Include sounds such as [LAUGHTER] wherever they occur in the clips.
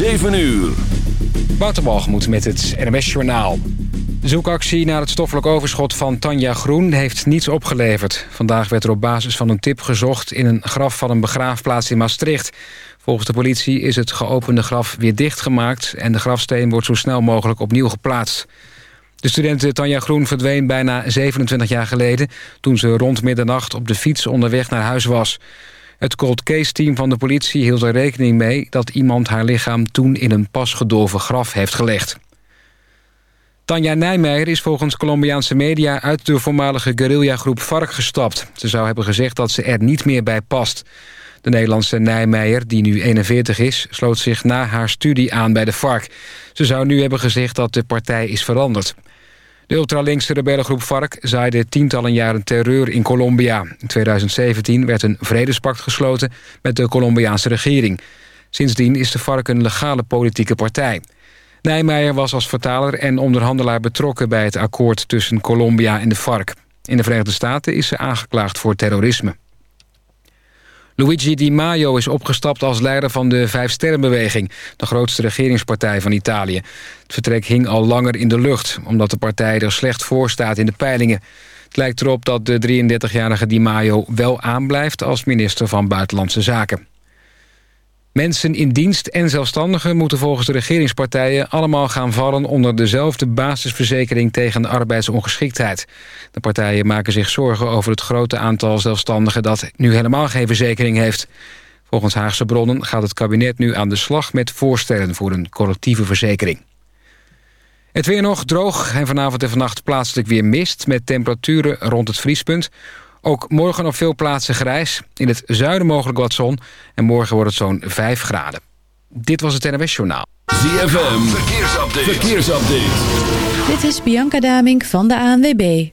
7 uur. Waterbalgemoed met het NMS Journaal. De zoekactie naar het stoffelijk overschot van Tanja Groen heeft niets opgeleverd. Vandaag werd er op basis van een tip gezocht in een graf van een begraafplaats in Maastricht. Volgens de politie is het geopende graf weer dichtgemaakt... en de grafsteen wordt zo snel mogelijk opnieuw geplaatst. De studente Tanja Groen verdween bijna 27 jaar geleden... toen ze rond middernacht op de fiets onderweg naar huis was. Het cold case team van de politie hield er rekening mee... dat iemand haar lichaam toen in een pas gedolven graf heeft gelegd. Tanja Nijmeijer is volgens Colombiaanse media... uit de voormalige guerrillagroep FARC gestapt. Ze zou hebben gezegd dat ze er niet meer bij past. De Nederlandse Nijmeijer, die nu 41 is... sloot zich na haar studie aan bij de FARC. Ze zou nu hebben gezegd dat de partij is veranderd. De ultralinkse rebellengroep FARC zaaide tientallen jaren terreur in Colombia. In 2017 werd een vredespact gesloten met de Colombiaanse regering. Sindsdien is de FARC een legale politieke partij. Nijmeijer was als vertaler en onderhandelaar betrokken... bij het akkoord tussen Colombia en de FARC. In de Verenigde Staten is ze aangeklaagd voor terrorisme. Luigi Di Maio is opgestapt als leider van de Vijf Sterrenbeweging... de grootste regeringspartij van Italië. Het vertrek hing al langer in de lucht... omdat de partij er slecht voor staat in de peilingen. Het lijkt erop dat de 33-jarige Di Maio wel aanblijft... als minister van Buitenlandse Zaken. Mensen in dienst en zelfstandigen moeten volgens de regeringspartijen... allemaal gaan vallen onder dezelfde basisverzekering tegen arbeidsongeschiktheid. De partijen maken zich zorgen over het grote aantal zelfstandigen... dat nu helemaal geen verzekering heeft. Volgens Haagse bronnen gaat het kabinet nu aan de slag met voorstellen... voor een collectieve verzekering. Het weer nog droog en vanavond en vannacht plaatselijk weer mist... met temperaturen rond het vriespunt... Ook morgen op veel plaatsen grijs. In het zuiden mogelijk wat zon. En morgen wordt het zo'n 5 graden. Dit was het NWS Journaal. ZFM, verkeersupdate. verkeersupdate. Dit is Bianca Damink van de ANWB.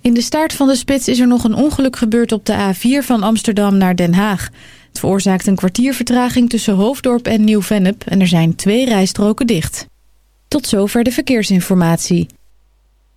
In de staart van de spits is er nog een ongeluk gebeurd op de A4 van Amsterdam naar Den Haag. Het veroorzaakt een kwartiervertraging tussen Hoofddorp en Nieuw-Vennep... en er zijn twee rijstroken dicht. Tot zover de verkeersinformatie.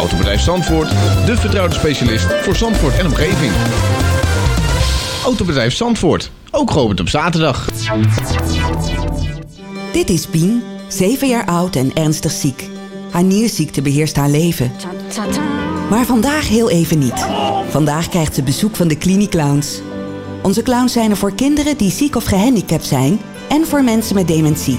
Autobedrijf Zandvoort, de vertrouwde specialist voor Zandvoort en omgeving. Autobedrijf Zandvoort, ook geopend op zaterdag. Dit is Pien, 7 jaar oud en ernstig ziek. Haar nierziekte beheerst haar leven. Maar vandaag heel even niet. Vandaag krijgt ze bezoek van de Cliniclowns. Onze clowns zijn er voor kinderen die ziek of gehandicapt zijn... en voor mensen met dementie.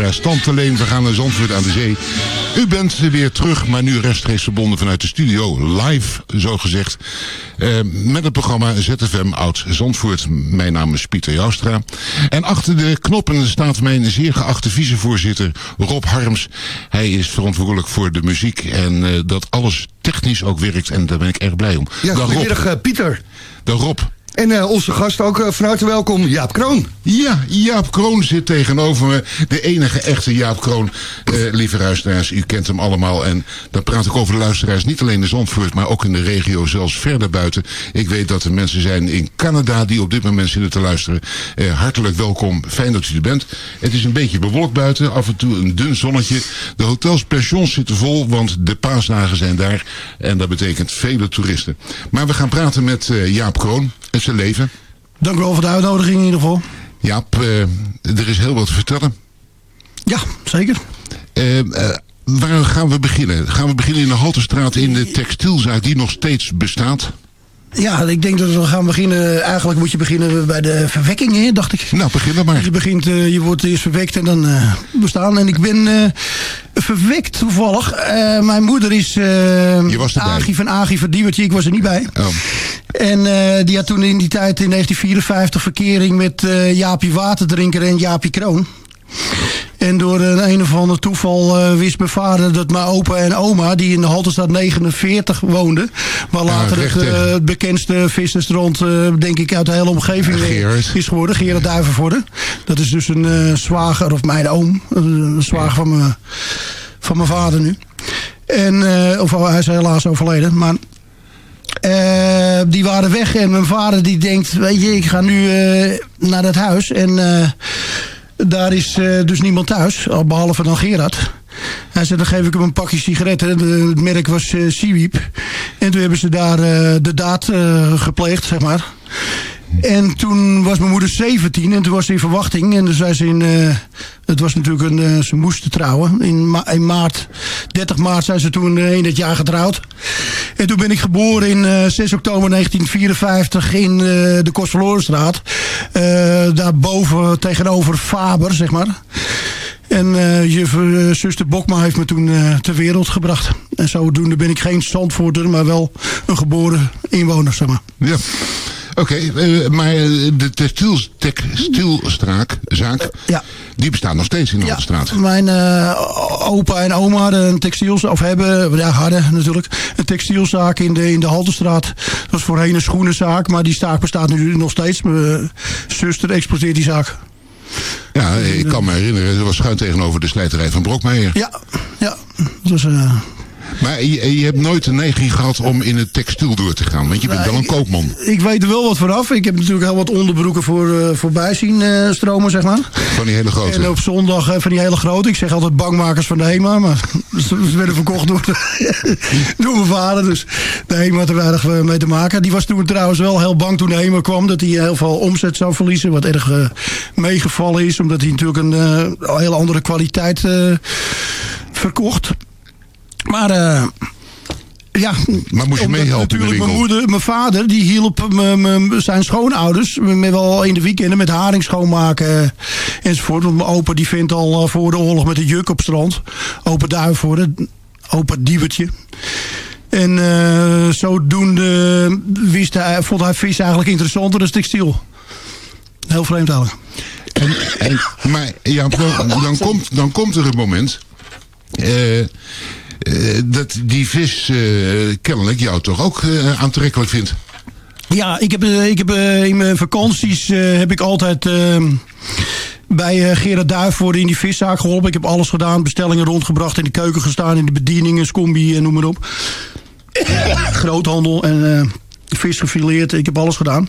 Luisteraars. Tante Leen, we gaan naar Zandvoort aan de zee. U bent weer terug, maar nu rechtstreeks verbonden vanuit de studio. Live, zo gezegd. eh, met het programma ZFM Oud Zandvoort. Mijn naam is Pieter Joustra. En achter de knoppen staat mijn zeer geachte vicevoorzitter Rob Harms. Hij is verantwoordelijk voor de muziek en eh, dat alles technisch ook werkt. En daar ben ik erg blij om. Ja, Dag, goedemiddag eh, Pieter. De Rob. En eh, onze gast ook eh, van harte welkom, Jaap Kroon. Ja, Jaap Kroon zit tegenover me. De enige echte Jaap Kroon. Eh, lieve luisteraars, u kent hem allemaal. En dan praat ik over de luisteraars niet alleen in Zandvoort... maar ook in de regio, zelfs verder buiten. Ik weet dat er mensen zijn in Canada die op dit moment zitten te luisteren. Hartelijk welkom, fijn dat u er bent. Het is een beetje bewolkt buiten, af en toe een dun zonnetje. De hotels, pensions zitten vol, want de paasdagen zijn daar. En dat betekent vele toeristen. Maar we gaan praten met Jaap Kroon zijn leven. Dank u wel voor de uitnodiging in ieder geval. Jaap, eh, er is heel wat te vertellen. Ja, zeker. Eh, eh, waar gaan we beginnen? Gaan we beginnen in de Halterstraat in de textielzaak die nog steeds bestaat? Ja, ik denk dat we gaan beginnen. Eigenlijk moet je beginnen bij de verwekking, hè, dacht ik. Nou, begin dan maar. Je, begint, eh, je wordt eerst verwekt en dan eh, bestaan. En ik ben eh, verwekt toevallig. Mijn moeder is. Agie van Agie van Diewertje. Ik was er niet bij. Oh. En die had toen in die tijd in 1954 verkering met Jaapie Waterdrinker en Jaapie Kroon. En door een een of ander toeval eh, wist mijn vader dat mijn opa en oma... die in de Halterstad 49 woonden... waar later het, eh, het bekendste vissersstrand, eh, denk ik, uit de hele omgeving eh, is geworden. Gerard Duivenvoorde. Dat is dus een zwager, of mijn oom. Een zwager van, mijn, van mijn vader nu. En, of hij is helaas overleden. Maar die waren weg en mijn vader die denkt, weet je, ik ga nu naar dat huis. En daar is eh, dus niemand thuis, al behalve dan Gerard. Hij zei, dan geef ik hem een pakje sigaretten. De- Het merk was eh Seaweep. En toen hebben ze daar eh, de daad eh, gepleegd, zeg maar. En toen was mijn moeder 17 en toen was ze in verwachting. En toen zei ze in, eh, het was natuurlijk een, eh, ze moesten trouwen. In, ma- in maart, 30 maart zijn ze toen eh, in dat jaar getrouwd. En toen ben ik geboren in eh, 6 oktober 1954 in de Kostverlorenstraat. Daarboven tegenover Faber, zeg maar. En eh, je zuster Bokma heeft me toen ter wereld gebracht. En zodoende ben ik geen Zandvoorter, maar wel een geboren inwoner, zeg maar. Ja. Oké, eh, maar eh, de textiel, textielstraak, zaak, Ja. die bestaat nog steeds in de Halterstraat. Mijn eh, opa en oma hadden een textielzaak, of hebben, ja, hadden natuurlijk, een textielzaak in de, in de Halterstraat. Dat was voorheen een schoenenzaak, maar die zaak bestaat nu nog steeds. Mijn zuster exporteert die zaak. Ja, ik kan me herinneren, dat was schuin tegenover de slijterij van Brokmeijer. Ja, ja. Dat was, eh, Maar je, je hebt nooit de neiging gehad om in het textiel door te gaan, want je bent wel een koopman. ik weet er wel wat vanaf. Ik heb natuurlijk heel wat onderbroeken voor, eh, voorbij zien eh, stromen, zeg maar. Van die hele grote. En op zondag eh, van die hele grote. Ik zeg altijd bangmakers van de HEMA. Maar [LAUGHS] ze werden verkocht door, [LAUGHS] door mijn vader. Dus de HEMA had er weinig mee te maken. Die was toen trouwens wel heel bang toen de HEMA kwam. Dat hij heel veel omzet zou verliezen. Wat erg meegevallen is. Omdat hij natuurlijk een hele andere kwaliteit verkocht. Maar... eh, ja, Maar moest je meehelpen in de natuurlijk winkel? Mijn, moeder, mijn vader die hielp zijn schoonouders met wel in de weekenden met haring schoonmaken eh, enzovoort. Want mijn opa die vindt al eh, voor de oorlog met een juk op strand. Opa Duivenvoorde, opa Diewertje. En eh, zodoende wist hij, vond hij vis eigenlijk interessanter dan textiel. Heel vreemd eigenlijk. En, en, maar ja, dan, komt, dan komt er een moment... eh, dat die vis eh, kennelijk jou toch ook eh, aantrekkelijk vindt. Ja, ik heb, eh, ik heb eh, in mijn vakanties eh, heb ik altijd eh, bij eh, Gerard Duivenvoorde in die viszaak geholpen. Ik heb alles gedaan, bestellingen rondgebracht, in de keuken gestaan, in de bedieningen, scombi en noem maar op. [LAUGHS] Groothandel en eh, vis gefileerd, ik heb alles gedaan.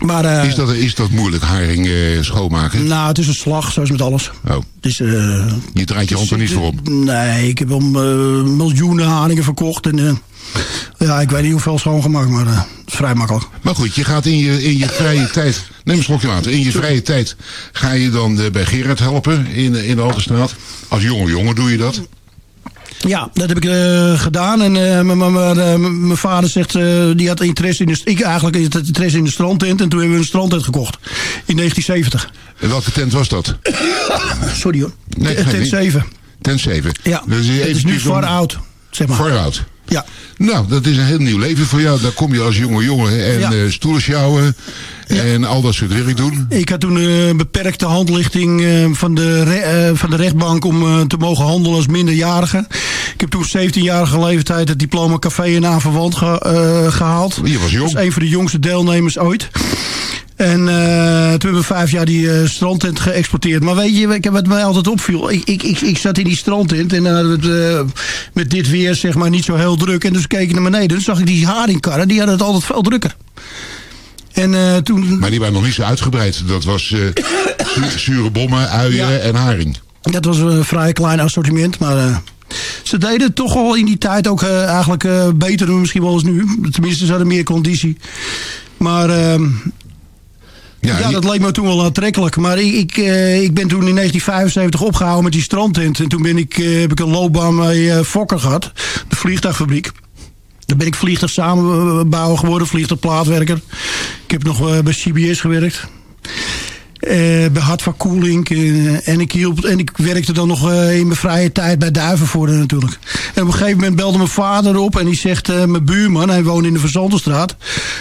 Maar, eh, is, dat, is dat moeilijk, haring eh, schoonmaken? Nou, het is een slag, zoals met alles. Oh. Het is, eh, Je draait je hand er niet voor op. Nee, ik heb om eh, miljoenen haringen verkocht. En, ja, ik weet niet hoeveel schoongemaakt, maar het is vrij makkelijk. Maar goed, je gaat in je, in je vrije [LAUGHS] tijd... Neem een slokje water. In je vrije tijd ga je dan bij Gerard helpen in, in de Altenstraat. Als jonge jongen doe je dat. Ja, dat heb ik eh, gedaan. En eh, mijn- eh, mijn vader zegt, eh, die had interesse in de, ik eigenlijk had interesse in de strandtent. En toen hebben we een strandtent gekocht. In 1970. En welke tent was dat? Sorry hoor. Nee, Ten- geeft ten niet. 7. Ten 7. Ja, Dus het is nu out, zeg maar. Out. Ja. Nou, dat is een heel nieuw leven voor jou. Daar kom je als jonge jongen en Ja. eh stoelen sjouwen en al dat soort werk doen. Ik had toen een beperkte handlichting eh, van, de eh, van de rechtbank om eh, te mogen handelen als minderjarige. Ik heb toen 17-jarige leeftijd het diploma café en aanverwant ge- eh, gehaald. Je was jong. Dat is een van de jongste deelnemers ooit. En eh, toen hebben we vijf jaar die eh, strandtent geëxporteerd. Maar weet je, ik- wat mij altijd opviel. Ik, ik, ik, ik zat in die strandtent en dan hadden we het eh, met dit weer zeg maar niet zo heel druk. En dus keek ik naar beneden. Dus zag ik die haringkarren, die hadden het altijd veel drukker. En toen... Maar die waren nog niet zo uitgebreid. Dat was [COUGHS] zu- zure bommen, uien Ja. en haring. Dat was een vrij klein assortiment, maar ze deden het toch al in die tijd ook eigenlijk beter dan misschien wel eens nu. Tenminste, ze hadden meer conditie. Maar ja, dat leek me toen wel aantrekkelijk. Maar ik, ik, eh, ik ben toen in 1975 opgehouden met die strandtent. En toen ben ik, eh, heb ik een loopbaan bij eh, Fokker gehad, de vliegtuigfabriek. Daar ben ik vliegtuig samenbouwer geworden, vliegtuigplaatwerker. Ik heb nog bij CBS gewerkt. Eh, bij Hart van Koeling. eh, en, ik hielp, en ik werkte dan nog eh, in mijn vrije tijd bij Duivenvoorde natuurlijk. En op een gegeven moment belde mijn vader op. En die zegt, mijn buurman, hij woonde in de Verzandenstraat.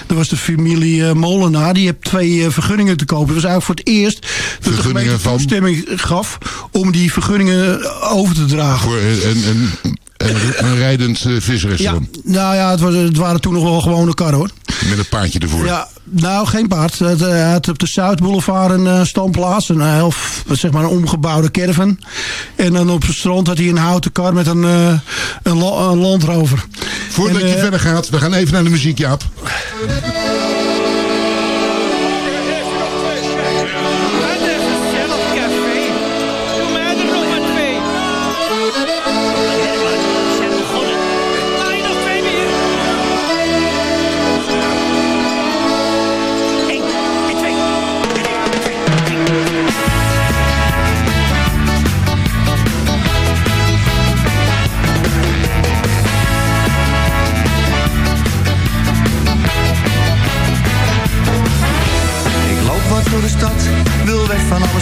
Dat was de familie Molenaar. Die heeft twee vergunningen te kopen. Dat was eigenlijk voor het eerst dat de gemeente van? toestemming gaf om die vergunningen over te dragen. Voor een, een, een, een, rijdend eh, Ja, visrestaurant. nou ja, het, was, het waren toen nog wel gewone karren hoor. Met een paardje ervoor. Ja, nou geen paard. Het, eh, Hij had op de Zuidboulevard een eh, standplaats. Een heel, f- zeg maar een omgebouwde caravan. En dan op het strand had hij een houten kar met een, eh, een, la- een landrover. Voordat En, je eh, verder gaat, we gaan even naar de muziek, Jaap.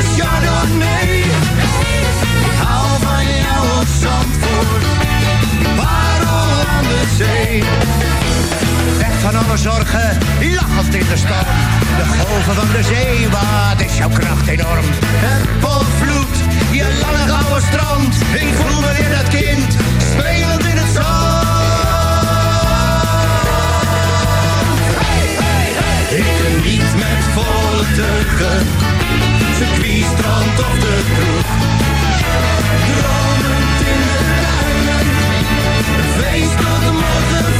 flesje chardonnay. Ik hou van jou op Zandvoort. Parel aan de zee. Weg van alle zorgen, lachend in de storm. De golven van de zee, wat is jouw kracht enorm. Het volvloed, je lange gouden strand. Ik voel me weer dat kind, spelend in het zand. Ik geniet met volle circuit, strand of de kroeg. Dromend in de duinen, feest tot de morgen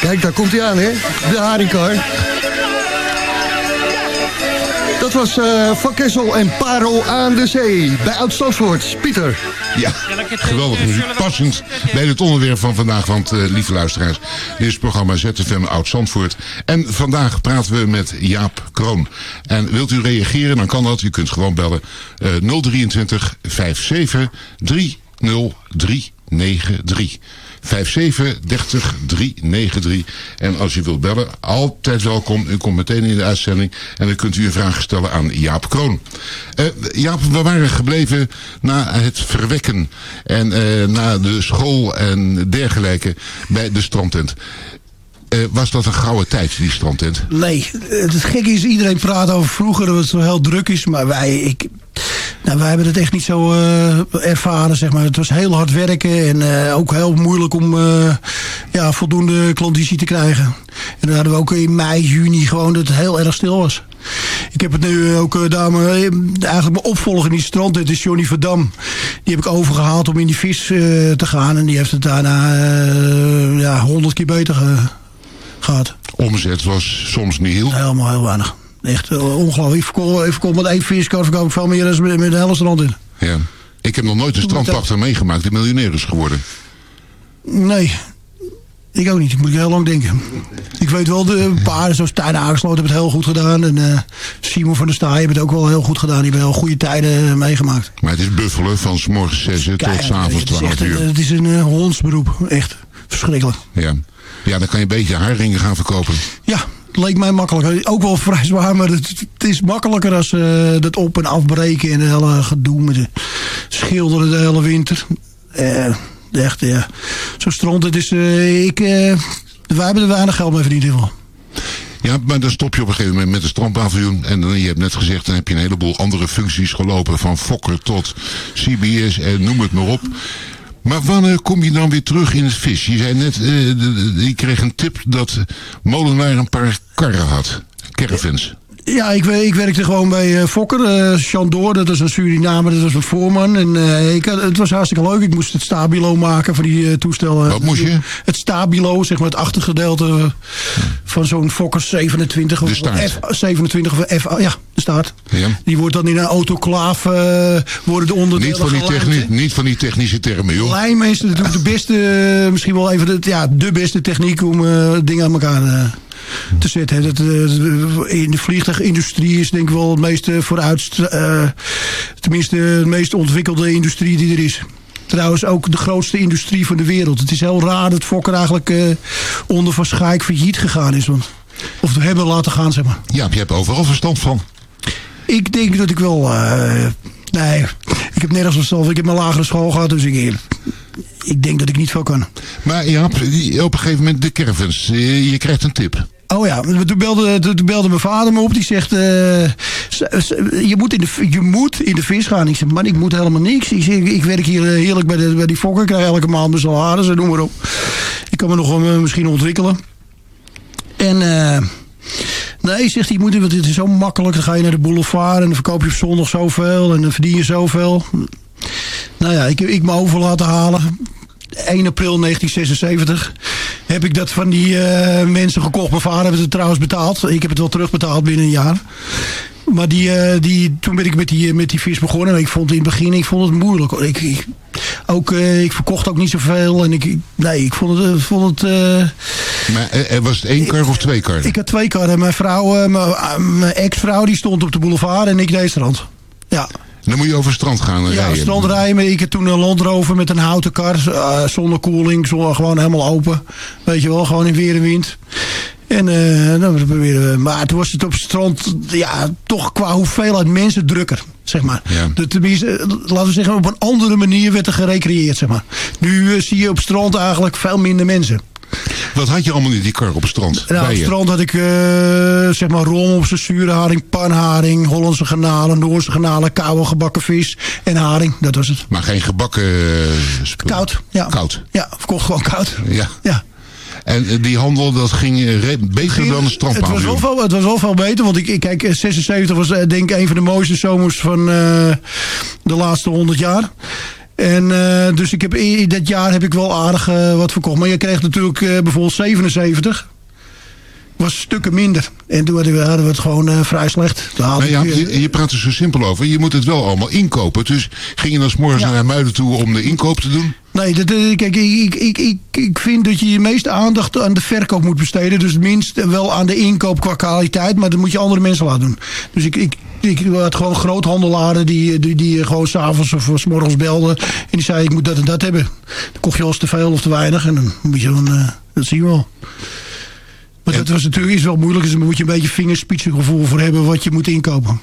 Kijk, daar komt hij aan, hè? De haringkar. Dat was eh, Van Kessel en Parel aan de zee. Bij Oud-Stadsvoort. Pieter. Ja, geweldig muziek. Passend bij het onderwerp van vandaag. Want, eh, lieve luisteraars, dit is het programma ZFM Oud-Zandvoort. En vandaag praten we met Jaap Kroon. En wilt u reageren, dan kan dat. U kunt gewoon bellen. eh 023 57 30393. 57 30 393. En als u wilt bellen, altijd welkom. U komt meteen in de uitzending. En dan kunt u een vraag stellen aan Jaap Kroon. Eh, Jaap, we waren gebleven na het verwekken. En eh, na de school en dergelijke bij de strandtent. Eh, was dat een gouden tijd, die strandtent? Nee, het gekke is, iedereen praat over vroeger dat het zo heel druk is. Maar wij, ik, nou, wij hebben het echt niet zo eh, ervaren, zeg maar. Het was heel hard werken en eh, ook heel moeilijk om ja, voldoende klandizie te krijgen. En dan hadden we ook in mei, juni gewoon dat het heel erg stil was. Ik heb het nu ook eh, eigenlijk mijn opvolger in die strand, is Johnny Verdam. Die heb ik overgehaald om in die vis te gaan. En die heeft het daarna ja, honderd keer beter gehad. Omzet was soms niet heel. Helemaal heel weinig. Echt eh, ongelooflijk. Ik verkoop, ik verkoop met één viskar verkoop ik veel meer dan met, met de hele strand in. Ja. Ik heb nog nooit een strandpachter meegemaakt die miljonair is geworden. Nee, ik ook niet. Ik moet heel lang denken. Ik weet wel, de paarden zoals Tijn aangesloten hebben het heel goed gedaan. En eh, Simon van der Staaij heeft het ook wel heel goed gedaan. Die hebben heel goede tijden eh, meegemaakt. Maar het is buffelen van s morgens 6 uur tot avonds het is 12 echt een- uur. Het is een eh, hondsberoep. Echt verschrikkelijk. Ja. Ja, dan kan je een beetje haarringen gaan verkopen. Ja, leek mij makkelijk. Ook wel vrij zwaar, maar het, het is makkelijker als eh dat op- en afbreken en het hele gedoe met de schilderen de hele winter. Eh, echt, ja. Zo'n strand, het is, eh, ik, wij hebben er weinig geld mee verdiend in ieder geval. Ja, maar dan stop je op een gegeven moment met een strandpaviljoen. En dan, je hebt net gezegd, dan heb je een heleboel andere functies gelopen. Van Fokker tot CBS en noem het maar op. Maar wanneer kom je dan weer terug in het vis? Je zei net, eh, de- de- je kreeg een tip dat Molenaar een paar karren had. Caravans. Ja, ik, ik werkte gewoon bij eh, Fokker. eh Chandor, dat is een Surinamer, dat was een voorman. En eh, ik het was hartstikke leuk. Ik moest het stabilo maken voor die eh, toestellen. Wat moest je? Het stabilo, zeg maar het achtergedeelte van zo'n Fokker 27. of De staart. F27 of F, ja, de staart. Ja. Die wordt dan in een autoclaaf, worden de onderdelen Niet van, die gelijmd, niet van die technische termen, joh. Is natuurlijk de beste, misschien wel even de, ja, de beste techniek om dingen aan elkaar te zetten. Dat, eh, in de vliegtuigindustrie is denk ik wel het meest vooruit, eh, tenminste de meest ontwikkelde industrie die er is. Trouwens ook de grootste industrie van de wereld. Het is heel raar dat Fokker eigenlijk eh, onder Van Schaik failliet gegaan is. Want, of we hebben laten gaan, zeg maar. Ja, je hebt overal verstand van. Ik denk dat ik wel... nee, ik heb nergens verstand. Ik heb mijn lagere school gehad, dus ik, ik denk dat ik niet veel kan. Maar ja, op een gegeven moment de caravans. Je krijgt een tip. Oh ja, toen belde, toen belde mijn vader me op. Die zegt, eh, je, moet in de, je moet in de vis gaan. Ik zeg, man, ik moet helemaal niks. Ik, ik werk hier eh, heerlijk bij, de, bij die fokker. Ik krijg elke maand mijn salaris en noem maar op. Ik kan me nog eh, misschien ontwikkelen. En... Nee, zegt hij, moet, want het is zo makkelijk. Dan ga je naar de boulevard en dan verkoop je op zondag zoveel en dan verdien je zoveel. Nou ja, ik heb ik me over laten halen. 1 april 1976 heb ik dat van die eh, mensen gekocht. Mijn vader heeft het trouwens betaald. Ik heb het wel terugbetaald binnen een jaar. Maar die, eh, die, toen ben ik met die, met die vis begonnen. En ik vond in het begin ik vond het moeilijk. Ik, ik, ook, eh, ik verkocht ook niet zoveel. En ik, nee, ik vond het... Vond het eh, Maar eh, eh, was het één kar of twee kar? ik had twee karren. Mijn vrouw, eh, mijn, eh, mijn ex-vrouw, die stond op de boulevard en ik deed strand. Ja, Dan moet je over het strand gaan ja rijden. strand rijden. Ik had toen een Land Rover met een houten kar. eh, zonder koeling, zonder, gewoon helemaal open. Weet je wel, gewoon in weer en wind. En eh dan proberen we. Maar toen was het op het strand, ja, toch qua hoeveelheid mensen drukker, zeg maar. Ja. De, tenminste, eh, laten we zeggen, op een andere manier werd er gerecreëerd, zeg maar. Nu zie je op het strand eigenlijk veel minder mensen. Wat had je allemaal in die kar op het strand? Nou, op het strand had ik eh, zeg maar rommelse zure haring, panharing, Hollandse garnalen, Noorse garnalen, koude gebakken vis en haring. Dat was het. Maar geen gebakken eh, spul. Koud. Ja. Koud. Ja, verkocht gewoon koud. Ja. Ja. En eh, die handel, dat ging beter dan een Het was, wel strandpaviljoen. veel, het was wel veel beter, want ik, kijk, eh, 76 was denk ik een van de mooiste zomers van de laatste 100 jaar. En eh, dus ik heb, dat jaar heb ik wel aardig eh, wat verkocht. Maar je kreeg natuurlijk eh, bijvoorbeeld 77. Was stukken minder. En toen hadden we, hadden we het gewoon eh, vrij slecht. Nou ja, je, je praat er zo simpel over. Je moet het wel allemaal inkopen. Dus ging je dan 's morgens naar Muiden toe om de inkoop te doen? Nee, dat, eh, kijk, ik, ik, ik, ik vind dat je je meeste aandacht aan de verkoop moet besteden. Dus het minst wel aan de inkoop qua kwaliteit. Maar dat moet je andere mensen laten doen. Dus ik, ik, ik had gewoon groothandelaren die, die, die gewoon s'avonds of 's morgens belden. En die zeiden, ik moet dat en dat hebben. Dan kocht je eens te veel of te weinig. En dan moet je dan, eh, dat zie je wel. Dat was natuurlijk is wel moeilijk. Dus daar moet je een beetje vingerspitsengevoel voor hebben wat je moet inkopen.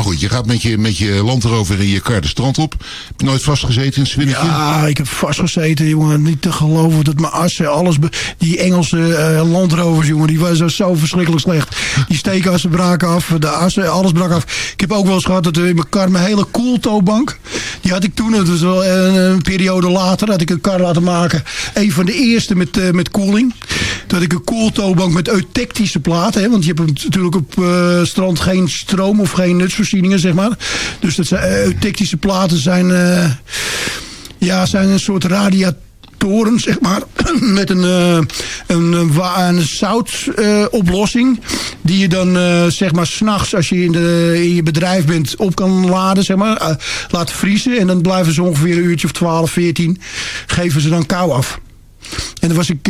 Maar goed, je gaat met je, met je landrover in je kar de strand op. Heb je nooit vastgezeten in het zwinnetje? Ja, ik heb vastgezeten, jongen. Niet te geloven dat mijn assen, alles... Die Engelse eh, landrovers, jongen, die waren zo verschrikkelijk slecht. Die steekassen braken af, de assen, alles brak af. Ik heb ook wel eens gehad dat in mijn kar mijn hele koeltobank... Die had ik toen, dat was wel een, een periode later, had ik een kar laten maken. Een van de eerste met, eh, met koeling. Had ik een koeltobank met eutectische platen. Hè, want je hebt natuurlijk op eh, strand geen stroom of geen nutsvoorzieningen, zeg maar. Dus dat zijn, eutectische platen zijn, eh, ja, zijn een soort radiatoren, zeg maar. [CLEARS THROAT] Met een, eh, een, een, een zoutoplossing. die je dan, zeg maar, s'nachts als je in, de, in je bedrijf bent op kan laden, zeg maar. laten vriezen. En dan blijven ze ongeveer een uurtje of 12, 14. Geven ze dan kou af. En daar was ik,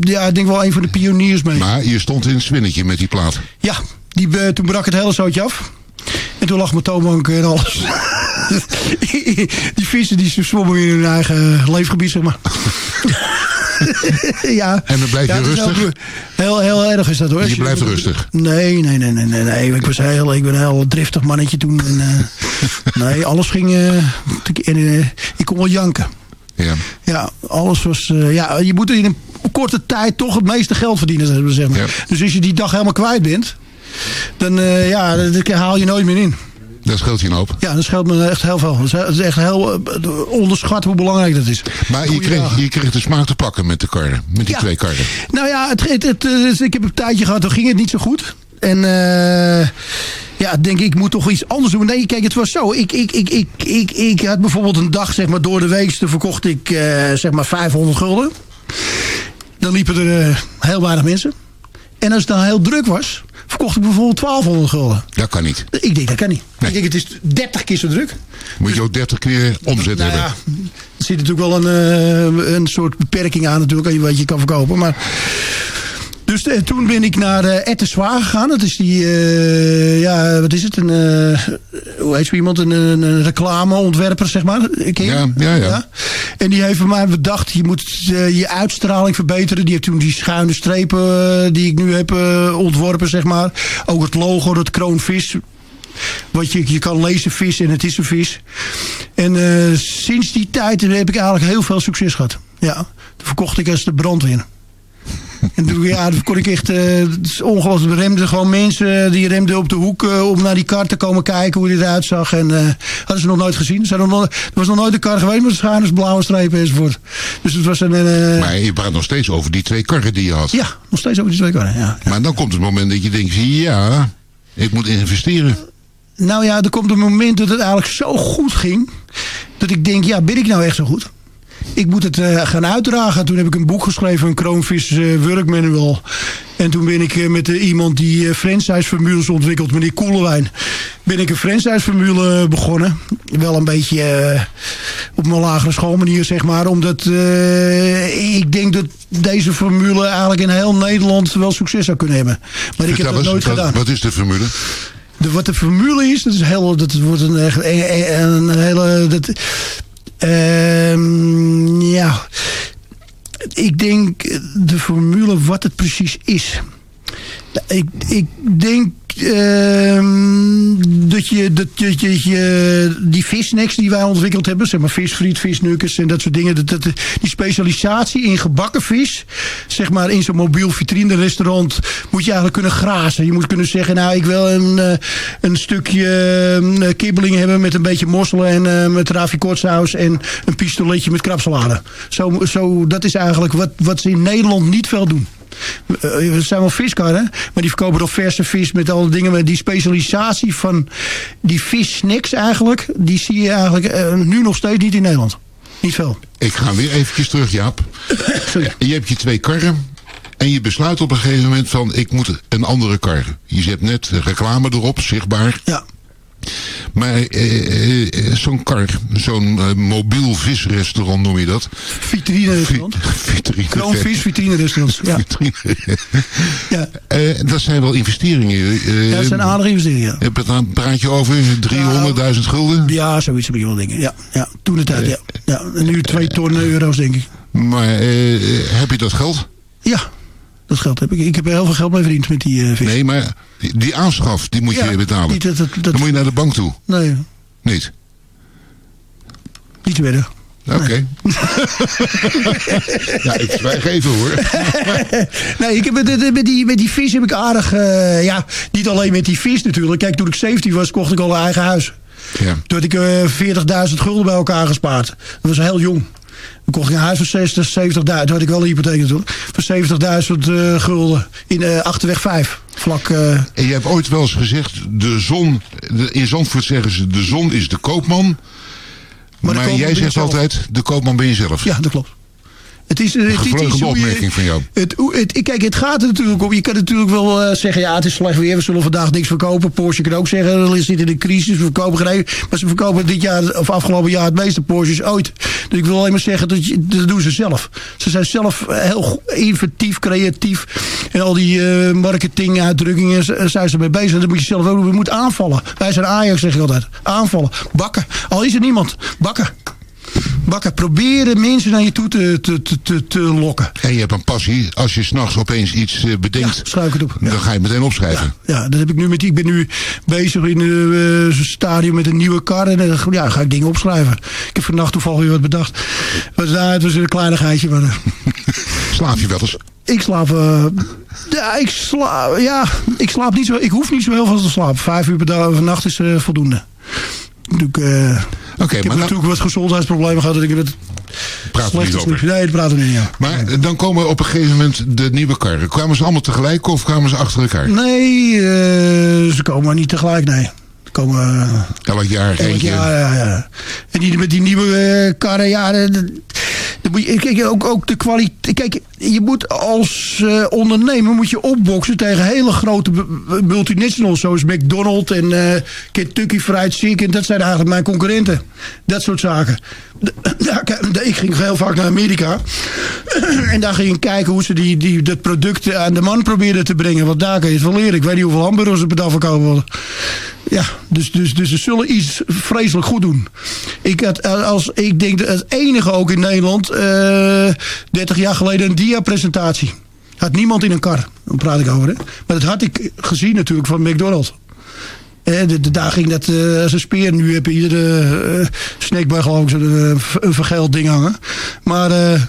ja, ik denk wel een van de pioniers mee. Maar je stond in het zwinnetje met die plaat. Ja, die, toen brak het hele zootje af. En toen lag mijn toonbank en alles. die vissen die zwommen weer in hun eigen leefgebied, zeg maar. ja. En dan blijf je Ja, rustig? Heel, heel, erg is dat hoor. Je blijft rustig? Nee, nee, nee, nee, nee. Ik was heel, ik ben een heel driftig mannetje toen. En, eh, nee, alles ging... eh, en, eh, ik kon wel janken. Ja. Ja, alles was... ja, je moet in een korte tijd toch het meeste geld verdienen, zeg maar. Dus als je die dag helemaal kwijt bent... dan eh, ja, dat haal je nooit meer in. Dat scheelt je een hoop. Ja, dat scheelt me echt heel veel. Dat is echt heel eh, onderschat hoe belangrijk dat is. Maar je kreeg, je kreeg de smaak te pakken met de karren. Met die Ja. twee karren. Nou ja, het, het, het, ik heb een tijdje gehad, toen ging het niet zo goed. En eh, ja, denk ik, ik moet toch iets anders doen. Nee, kijk, het was zo. Ik, ik, ik, ik, ik, ik had bijvoorbeeld een dag, zeg maar, door de week verkocht ik, zeg maar, 500 gulden. Dan liepen er heel weinig mensen. En als het dan heel druk was, verkocht ik bijvoorbeeld 1200 gulden. Dat kan niet. Ik denk, dat kan niet. Ik denk, het is 30 keer zo druk. Moet je ook 30 keer omzet Nou hebben. ja, er zit natuurlijk wel een, eh, een soort beperking aan natuurlijk, wat je kan verkopen. Maar, dus eh, toen ben ik naar Ette Zwaar gegaan. Dat is die, eh, ja, wat is het? Een, eh, hoe heet zo iemand? Een, een, een reclameontwerper, zeg maar. Ken hem? Ja, ja, ja. En die heeft bij mij bedacht, je moet je uitstraling verbeteren. Die heeft toen die schuine strepen die ik nu heb ontworpen, zeg maar. Ook het logo, dat kroonvis. Want je, je kan lezen vis en het is een vis. En sinds die tijd heb ik eigenlijk heel veel succes gehad. Ja, toen verkocht ik als de brandweer. En toen, ja, kon ik echt, is ongelooflijk, remden gewoon mensen, eh, die remden op de hoek eh, om naar die kar te komen kijken hoe die eruit zag. En eh, hadden ze nog nooit gezien. Ze nog, er was nog nooit een kar geweest met schuine blauwe strepen enzovoort. Dus het was een... Maar je praat nog steeds over die twee karren die je had. ja, nog steeds over die twee karren, ja. Maar dan komt het moment dat je denkt, ja, ik moet investeren. Nou ja, er komt een moment dat het eigenlijk zo goed ging. Dat ik denk, ja, ben ik nou echt zo goed? Ik moet het eh, gaan uitdragen. Toen heb ik een boek geschreven, een Kroonvis eh, Workmanual. En toen ben ik eh, met iemand die franchise-formules ontwikkelt, meneer Koelewijn. Ben ik een franchise-formule begonnen. Wel een beetje op mijn lagere schoolmanier, zeg maar. Omdat ik denk dat deze formule eigenlijk in heel Nederland wel succes zou kunnen hebben. Maar ik heb dat nooit wat, gedaan. wat is de formule? De, wat de formule is, dat is heel, dat wordt een, een, een hele, dat, ehm, ja, ik denk de formule wat het precies is. Ik, ik denk dat, je, dat je, dat je die vissnacks die wij ontwikkeld hebben, zeg maar visfriet, visnukkers en dat soort dingen, dat, die specialisatie in gebakken vis, zeg maar in zo'n mobiel vitrine restaurant, moet je eigenlijk kunnen grazen. Je moet kunnen zeggen, nou ik wil een, eh, een stukje eh, kibbeling hebben met een beetje mosselen en eh, met ravicortsaus en een pistoletje met krabsalade. Zo, zo, dat is eigenlijk wat, wat ze in Nederland niet veel doen. Eh, Het zijn wel viskarren, maar die verkopen toch verse vis met alle dingen. Maar die specialisatie van die vissnacks eigenlijk, die zie je eigenlijk eh, nu nog steeds niet in Nederland. Niet veel. Ik ga weer eventjes terug, Jaap. Je hebt je twee karren. En je besluit op een gegeven moment van... ik moet een andere kar. Je zet net reclame erop, zichtbaar. Ja. Maar eh, eh, zo'n kar, zo'n eh, mobiel visrestaurant noem je dat? Vitrine restaurant. [LAUGHS] Vitrine. Kroonvis, vitrine restaurant. Ja. [LAUGHS] ja. dat zijn wel investeringen. eh, Ja, dat zijn aardige investeringen. Ja. Je dan praat je over 300.000 gulden? Ja, zoiets heb ik wel dingen. Ja, ja. toen de tijd, ja. ja. En nu twee ton euro's, denk ik. Maar eh, heb je dat geld? Ja, dat geld heb ik. Ik heb heel veel geld mee verdiend met die eh, vis. Nee, maar die aanschaf, die moet Ja, je betalen. die- dat- dat- dat- Dan moet je naar de bank toe. Nee, Niet? niet te wedden. Oké. [LAUGHS] ja, ik zwijg even hoor. [LAUGHS] nee, ik heb met, met- die, met die vis heb ik aardig... eh, ja, niet alleen met die vis natuurlijk. Kijk, toen ik 17 was, kocht ik al een eigen huis. Ja. Toen had ik eh 40.000 gulden bij elkaar gespaard. Dat was heel jong. Dan kocht ik een huis voor 60, 70.000. Toen had ik wel een hypotheek natuurlijk. Voor 70.000 eh, gulden in eh, Achterweg 5. Vlak... eh, En je hebt ooit wel eens gezegd, de zon, de, in Zandvoort zeggen ze, de zon is de koopman. Maar, koopman jij zegt altijd, de koopman ben je zelf. Ja, dat klopt. Het is, is Gevleugelde opmerking van jou. Het, het, kijk, het gaat er natuurlijk om. Je kan natuurlijk wel eh, zeggen, ja, het is slecht weer. We zullen vandaag niks verkopen. Porsche kan ook zeggen, we zitten in een crisis. We verkopen geen... Maar ze verkopen dit jaar, of afgelopen jaar, het meeste Porsches ooit. Dus ik wil alleen maar zeggen, dat, dat doen ze zelf. Ze zijn zelf heel inventief, creatief. En al die eh, marketinguitdrukkingen zijn ze mee bezig. Dat moet je zelf ook doen. Je moet aanvallen. Wij zijn Ajax, zeg ik altijd. Aanvallen. Bakken. Al is er niemand. Bakken. Bakken. Proberen mensen naar je toe te, te, te, te, lokken. En je hebt een passie. Als je s'nachts opeens iets eh, bedenkt, schrijf het op. dan ga je meteen opschrijven. Ja, dat heb ik nu met. Ik ben nu bezig in een stadium met een nieuwe kar. En dan ja, ga ik dingen opschrijven. Ik heb vannacht toevallig weer wat bedacht. Maar, nou, het was een kleinigheidje. Maar, eh, Slaap je wel eens? ik slaap. eh, ja, ik slaap. Ja, ik slaap niet zo. Ik hoef niet zo heel veel te slapen. Vijf uur per dag nacht is eh, voldoende. Ik, eh, ik heb maar natuurlijk wat gezondheidsproblemen gehad. Dat ik het Praat er niet slecht over. Nee, praten we niet over. Maar dan komen op een gegeven moment de nieuwe karren. Kwamen ze allemaal tegelijk of kwamen ze achter elkaar? Nee, eh, ze komen niet tegelijk, nee. Komen... eh, Elk jaar Elk eentje. jaar, ja, ja. En die, met die nieuwe eh, karren, ja, kijk, ook, ook de kwaliteit. Kijk, je moet als eh, ondernemer moet je opboksen tegen hele grote multinationals, zoals McDonald's en Kentucky Fried Chicken. Dat zijn eigenlijk mijn concurrenten. Dat soort zaken. Ja, ik ging heel vaak naar Amerika. [CLEARS THROAT] En daar ging ik kijken hoe ze die, die, dat product aan de man probeerden te brengen. Want daar kan je het van leren. Ik weet niet hoeveel hamburgers er per dag verkopen worden. Ja, dus, dus, dus ze zullen iets vreselijk goed doen. Ik, had, eh, als, ik denk het enige ook in Nederland, eh 30 jaar geleden, een dia-presentatie. Had niemand in een kar. Daar praat ik over. Hè? Maar dat had ik gezien natuurlijk van McDonald's. De, de- daar ging dat als een speer. Nu heb je iedere eh snackbar geloof ik v- een vergeld ding hangen. Maar, eh,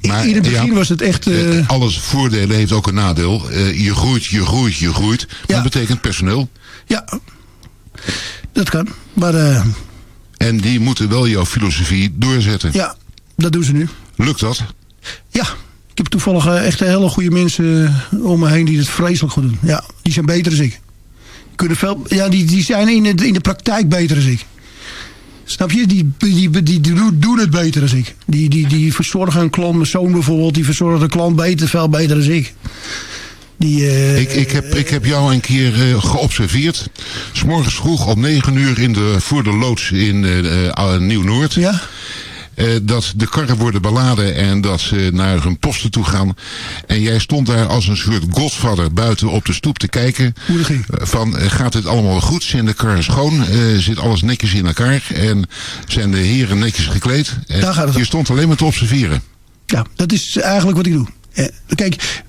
Maar, in het begin ja, was het echt... eh, alles voordelen heeft ook een nadeel. Je groeit, je groeit, je groeit. Dat betekent personeel. ja, dat kan. Maar En die moeten wel jouw filosofie doorzetten. ja, dat doen ze nu. Lukt dat? Ja, ik heb toevallig echt hele goede mensen om me heen die het vreselijk goed doen. Ja, die zijn beter dan ik. Kunnen veel, ja, die, die zijn in, het, in de praktijk beter dan ik. Snap je? Die, die, die, die doen- het beter dan ik. Die, die, die verzorgen een klant, mijn zoon bijvoorbeeld, die verzorgt een klant beter, veel beter dan ik. Die, eh, Ik, ik, heb, ik heb jou een keer eh, geobserveerd. S morgens vroeg om 9 uur in de, voor de loods in eh, Nieuw-Noord. Ja. Eh, dat de karren worden beladen en dat ze naar hun posten toe gaan. En jij stond daar als een soort godvader buiten op de stoep te kijken. Hoe dat ging. Eh, Van, eh, gaat dit allemaal goed? Zijn de karren schoon? Zit alles netjes in elkaar? En zijn de heren netjes gekleed? En Daar gaat het je stond alleen maar te observeren. Ja, dat is eigenlijk wat ik doe. Eh, Kijk,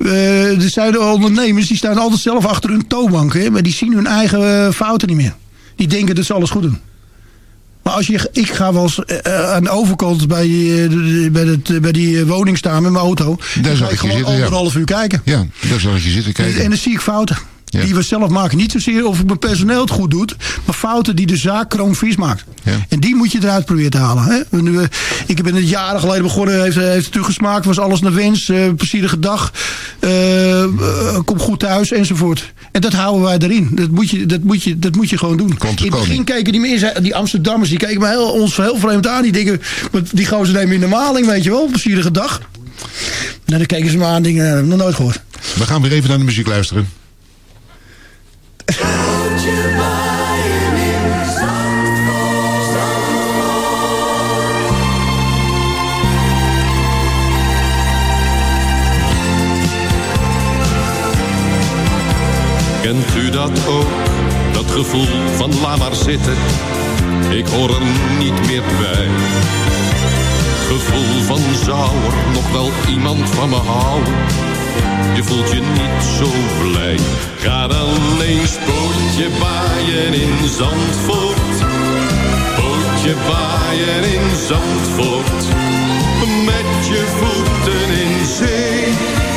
zijn de ondernemers die staan altijd zelf achter hun toonbank. Hè, maar die zien hun eigen fouten niet meer. Die denken dat ze alles goed doen. Maar als je, ik ga wel eens eh, eh, aan de overkant bij, eh, bij, het, bij die woning staan met mijn auto. Daar zag ga ik je gewoon zitten, ja. anderhalf uur kijken. Ja, daar zag ik je zitten kijken. En dan zie ik fouten. Die we zelf maken. Niet zozeer of mijn personeel het goed doet. Maar fouten die de zaak kroonvies maakt. En die moet je eruit proberen te halen. Hè? Nu, eh, ik ben het jaren geleden begonnen. Heeft, heeft het u gesmaakt. Was alles naar wens. eh plezierige dag. eh, eh, kom goed thuis. Enzovoort. En dat houden wij erin. Dat moet je, dat moet je, dat moet je gewoon doen. In het begin keken die mensen, die Amsterdammers, die keken me heel, ons heel vreemd aan. Die denken, die gozer nemen in de maling, weet je wel. Plezierige dag. Nou, dan keken ze me aan en dingen, ik nog nooit gehoord. We gaan weer even naar de muziek luisteren. Dat ook, dat gevoel van laat maar zitten, ik hoor er niet meer bij. Gevoel van zou er nog wel iemand van me houden, je voelt je niet zo blij. Ga dan eens pootje baaien in Zandvoort, pootje baaien in Zandvoort, met je voeten in zee.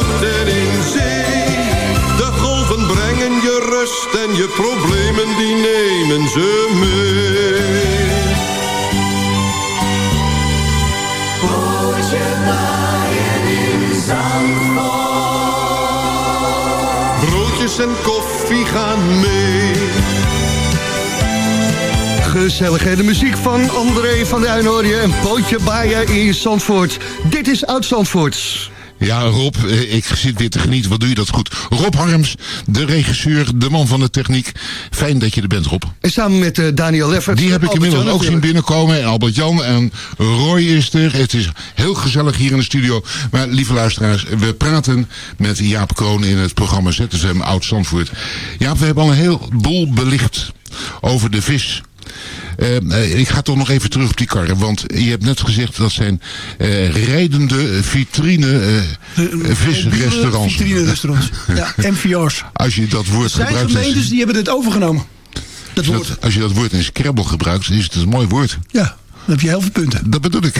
rust en je problemen die nemen ze mee. Pootje baaien in Zandvoort. Broodjes en koffie gaan mee. Gezellig, muziek van André van Duin hoor je. Een pootje baaien in Zandvoort. Dit is Oud Zandvoort. Ja, Rob, eh, ik zit weer te genieten. Wat doe je dat goed. Rob Harms, de regisseur, de man van de techniek. Fijn dat je er bent, Rob. En samen met eh, Daniel Leffert. Die heb ik Albert inmiddels Jan ook zien binnenkomen. En Albert-Jan en Roy is er. Het is heel gezellig hier in de studio. Maar lieve luisteraars, we praten met Jaap Kroon in het programma ZFM Oud Zandvoort. Jaap, we hebben al een heleboel belicht over de vis. Eh, eh, ik ga toch nog even terug op die karren. Want je hebt net gezegd dat zijn eh, rijdende vitrine eh, visrestaurants. Vitrine-restaurants. Ja, [LAUGHS] MVO's. Als je dat woord zijn gebruikt... gemeentes die hebben het overgenomen. als, je dat, als je dat woord in Scrabble gebruikt, is het een mooi woord. Ja, dan heb je heel veel punten. Dat bedoel ik.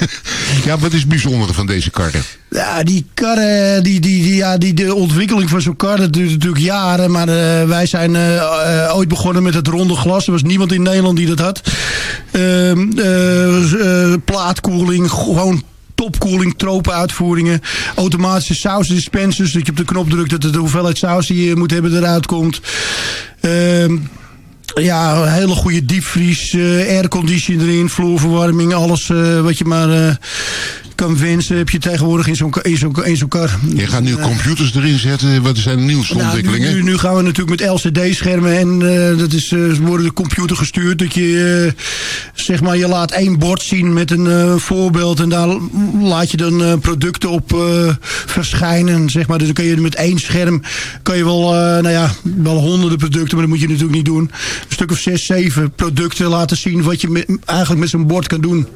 [LAUGHS] ja, wat is het bijzondere van deze karren? Ja, die karren, die, die, die, ja, die, de ontwikkeling van zo'n kar, dat duurt natuurlijk jaren. Maar eh, wij zijn eh, eh, ooit begonnen met het ronde glas. Er was niemand in Nederland die dat had. Ehm, eh, eh, plaatkoeling, gewoon topkoeling, tropenuitvoeringen, automatische sausdispensers. Dat je op de knop drukt dat de hoeveelheid saus die je moet hebben eruit komt. Ehm, ja, hele goede diepvries, eh aircondition erin, vloerverwarming, alles eh, wat je maar kan wensen heb je tegenwoordig in zo'n zo'n kar. Je gaat nu Eh, computers erin zetten. Wat zijn de nieuwste nou, nu, ontwikkelingen? nu, nu gaan we natuurlijk met LCD-schermen en eh, dat is, eh, worden de computer gestuurd. Dat je, zeg maar, je laat één bord zien met een voorbeeld en daar laat je dan producten op verschijnen. Zeg maar. Dus dan kun je met één scherm, kan je wel, nou ja, wel honderden producten, maar dat moet je natuurlijk niet doen. Een stuk of zes, zeven producten laten zien wat je met, eigenlijk met zo'n bord kan doen.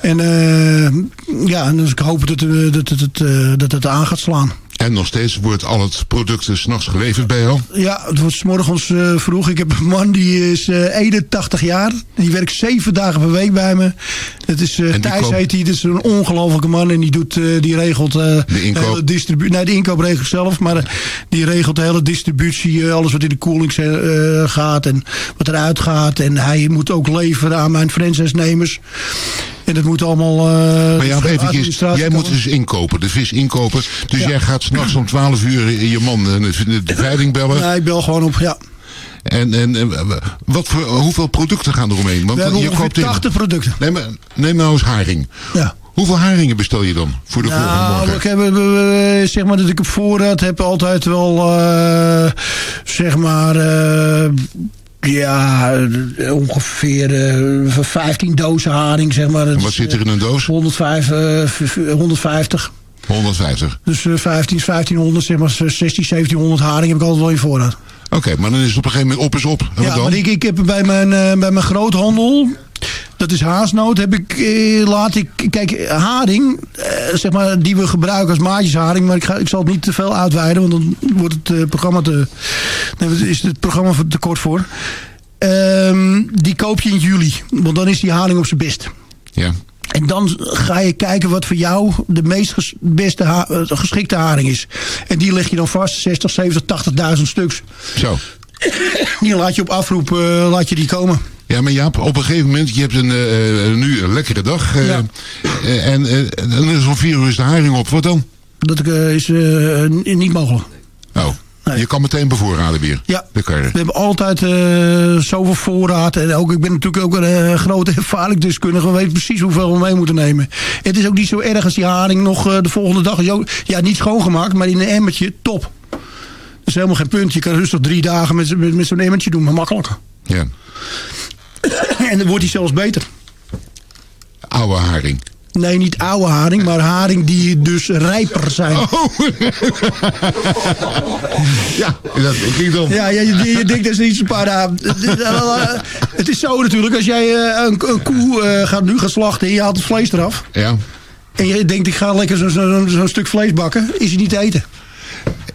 En eh, ja, dus ik hoop dat, het, dat, het, het, eh, dat het aan gaat slaan. En nog steeds wordt al het product s'nachts geleverd bij jou? Ja, het wordt 's morgens eh, vroeg. Ik heb een man die is eh 81 jaar. Die werkt zeven dagen per week bij me. Dat is eh, Thijs heet hij. Dat is een ongelofelijke man. En die, doet, eh, die regelt eh, De inkoop? hele distribu- Nee, de inkoop regelt zelf. Maar eh, die regelt de hele distributie. eh, alles wat in de koeling eh, gaat. En wat eruit gaat. En hij moet ook leveren aan mijn franchise-nemers. En dat moet allemaal... eh, Maar ja, eventjes, jij moet dus inkopen, de vis inkopen. Dus jij gaat s'nachts om 12 uur je man eh, de, de veiling bellen. Nee, ik bel gewoon op, ja. En, en, en wat voor, hoeveel producten gaan er omheen? Want We hebben je koopt in- 80 producten. Neem, neem nou eens haring. Ja. Hoeveel haringen bestel je dan voor de volgende Nou, morgen? ik heb, eh, eh, zeg maar dat ik op voorraad heb altijd wel, eh, zeg maar, eh, ja, eh, ongeveer eh, 15 dozen haring, zeg maar. En wat zit er in een doos? 105, eh, v- v- 150. 150. Dus eh, 15, 1500, zeg maar 16, 1700 haring heb ik altijd wel in voorraad. Oké, maar dan is het op een gegeven moment op is op. En Ja, dan? maar ik, ik heb bij mijn, eh, bij mijn groothandel, dat is haasnoot, heb ik, eh, laat ik, kijk, haring, eh, zeg maar, die we gebruiken als maatjesharing, maar ik, ga, ik zal het niet te veel uitweiden, want dan wordt het eh, programma te, nee, is het programma te kort voor. Ehm, die koop je in juli, want dan is die haring op zijn best. Ja. En dan ga je kijken wat voor jou de meest ges- beste ha- eh, geschikte haring is. En die leg je dan vast, 60, 70, 80.000 stuks. Zo. Die laat je op afroep eh, laat je die komen. Ja, maar Jaap, op een gegeven moment, je hebt een, eh, eh, nu een lekkere dag. eh, Ja. en dan is om vier uur is de haring op. Wat dan? Dat is niet mogelijk. Oh, je kan meteen bevoorraden weer. Ja. We hebben altijd zoveel voorraad. En ook, ik ben natuurlijk ook een grote [LAUGHS] ervaringsdeskundige. We weten precies hoeveel we mee moeten nemen. Het is ook niet zo erg als die haring nog de volgende dag... Ja, niet schoongemaakt, maar in een emmertje, top. Dat is helemaal geen punt. Je kan rustig drie dagen met, met, met zo'n emmertje doen, maar makkelijker. Ja. En dan wordt hij zelfs beter. Oude haring. Nee, niet oude haring, maar haring die dus rijper zijn. ja, dat ging dan. Ja, ja, je, je denkt dat is niet een paar dagen. Het is zo natuurlijk, als jij eh, een, een koe eh, gaat nu gaan slachten en je haalt het vlees eraf. Ja. En je denkt, ik ga lekker zo'n zo, zo, stuk vlees bakken. Is hij niet te eten.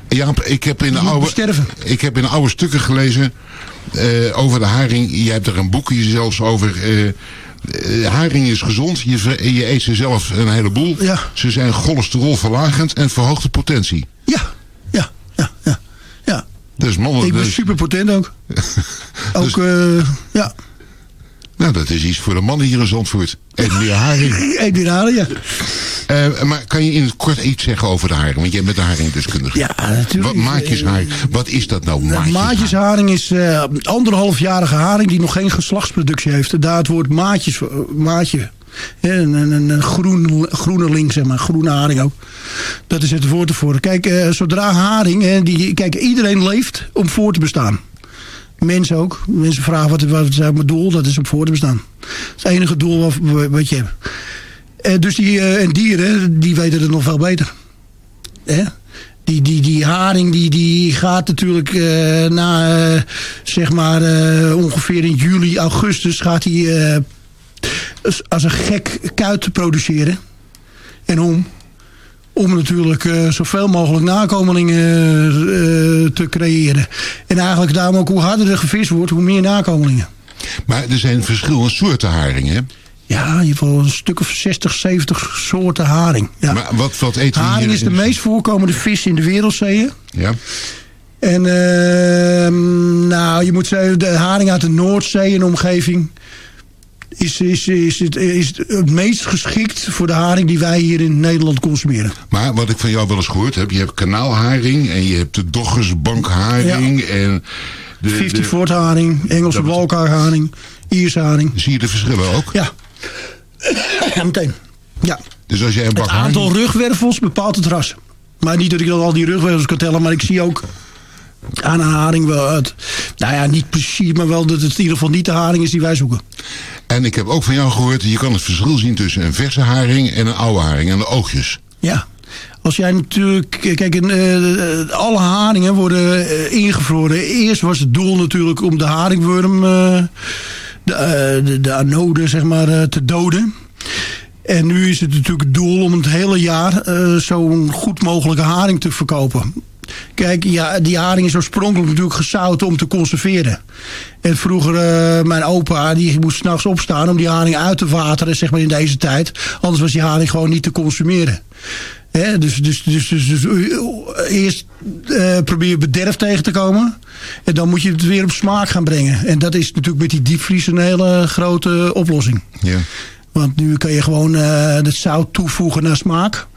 Jaap, ik heb in, moet oude, ik heb in oude stukken gelezen eh, over de haring. Je hebt er een boekje zelfs over. eh, eh, haring is gezond. Je, je eet ze zelf een heleboel. Ja. Ze zijn cholesterolverlagend en verhoogt de potentie. Ja, ja, ja, ja. ja. Dus mannen... Ik ben dus- super potent ook. [LAUGHS] Ook, eh, ja. Nou, dat is iets voor de mannen hier in Zandvoort. Eet meer haring. [LAUGHS] Eet weer halen, ja. Eh, maar kan je in het kort iets zeggen over de haring? Want jij bent de haringdeskundige. Ja, natuurlijk. Wat maatjesharing? Wat is dat nou, Nou, maatjesharing? maatjesharing is eh anderhalfjarige haring die nog geen geslachtsproductie heeft. Daar het woord maatjes, eh, maatje. Een, een, een, groen, groene link, zeg maar. Groene haring ook. Dat is het woord ervoor. Kijk, eh, zodra haring... Die, kijk, iedereen leeft om voor te bestaan. Mensen ook. Mensen vragen wat, wat is mijn doel? Dat is om voor te bestaan. Het enige doel wat, wat je hebt. Eh, dus die eh, en dieren, die weten het nog veel beter. Hè? Die, die, die haring die, die gaat natuurlijk eh, na zeg maar ongeveer in juli, augustus gaat hij als- een gek kuit produceren. En om, om natuurlijk zoveel mogelijk nakomelingen te creëren. En eigenlijk daarom ook hoe harder er gevist wordt, hoe meer nakomelingen. Maar er zijn verschillende soorten haringen. Ja, in ieder geval een stuk of 60, 70 soorten haring. Ja. Maar wat, wat eten we Haring hier? is de meest voorkomende vis in de wereldzeeën. Ja. En ehm, nou, je moet zeggen, de haring uit de Noordzee en omgeving is, is, is, het, is het meest geschikt voor de haring die wij hier in Nederland consumeren. Maar wat ik van jou wel eens gehoord heb, je hebt kanaalharing en je hebt de doggersbankharing en de, 50 de- haring, Engelse Dat- walkharing, Ierse haring. Zie je de verschillen ook? Ja. Ja, meteen. Ja. Dus als jij een Het bak haring... aantal rugwervels bepaalt het ras. Maar niet dat ik dan al die rugwervels kan tellen, maar ik zie ook aan een haring wel het, nou ja, niet precies, maar wel dat het in ieder geval niet de haring is die wij zoeken. En ik heb ook van jou gehoord, je kan het verschil zien tussen een verse haring en een oude haring en de oogjes. Ja. Als jij natuurlijk... Kijk, eh, alle haringen worden eh, ingevroren. Eerst was het doel natuurlijk om de haringworm... eh, de, eh, de, de anode, zeg maar, eh, te doden. En nu is het natuurlijk het doel om het hele jaar eh, zo'n goed mogelijke haring te verkopen. Kijk, ja, die haring is oorspronkelijk natuurlijk gezouten om te conserveren. En vroeger, eh, mijn opa, die moest s'nachts opstaan om die haring uit te wateren, zeg maar in deze tijd. Anders was die haring gewoon niet te consumeren. Dus, dus, dus, dus, dus, eh, eerst eh, probeer je bederf tegen te komen. En dan moet je het weer op smaak gaan brengen. En dat is natuurlijk met die diepvries een hele grote oplossing. Ja. Want nu kan je gewoon eh, het zout toevoegen naar smaak.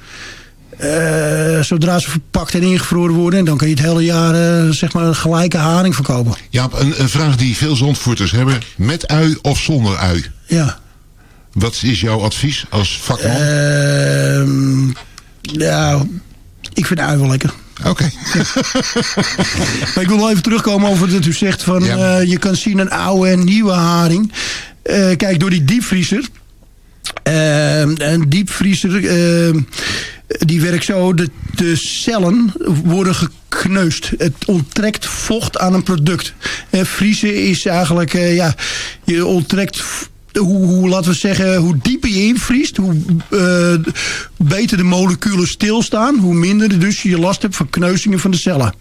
Zodra ze verpakt en ingevroren worden. En dan kan je het hele jaar eh, zeg maar een gelijke haring verkopen. Jaap, een, een vraag die veel zandvoerters hebben. Met ui of zonder ui? Ja. Wat is jouw advies als vakman? Nou, ik vind de ui wel lekker. Oké. [LAUGHS] maar ik wil wel even terugkomen over dat u zegt van Ja. eh, je kan zien een oude en nieuwe haring. Eh, kijk, door die diepvriezer. Ehm, een diepvriezer die werkt zo, de, de cellen worden gekneusd. Het onttrekt vocht aan een product. Vriezen is eigenlijk, ja, je onttrekt hoe, hoe, laten we zeggen, hoe dieper je invriest, hoe eh, beter de moleculen stilstaan, hoe minder dus je last hebt van kneuzingen van de cellen.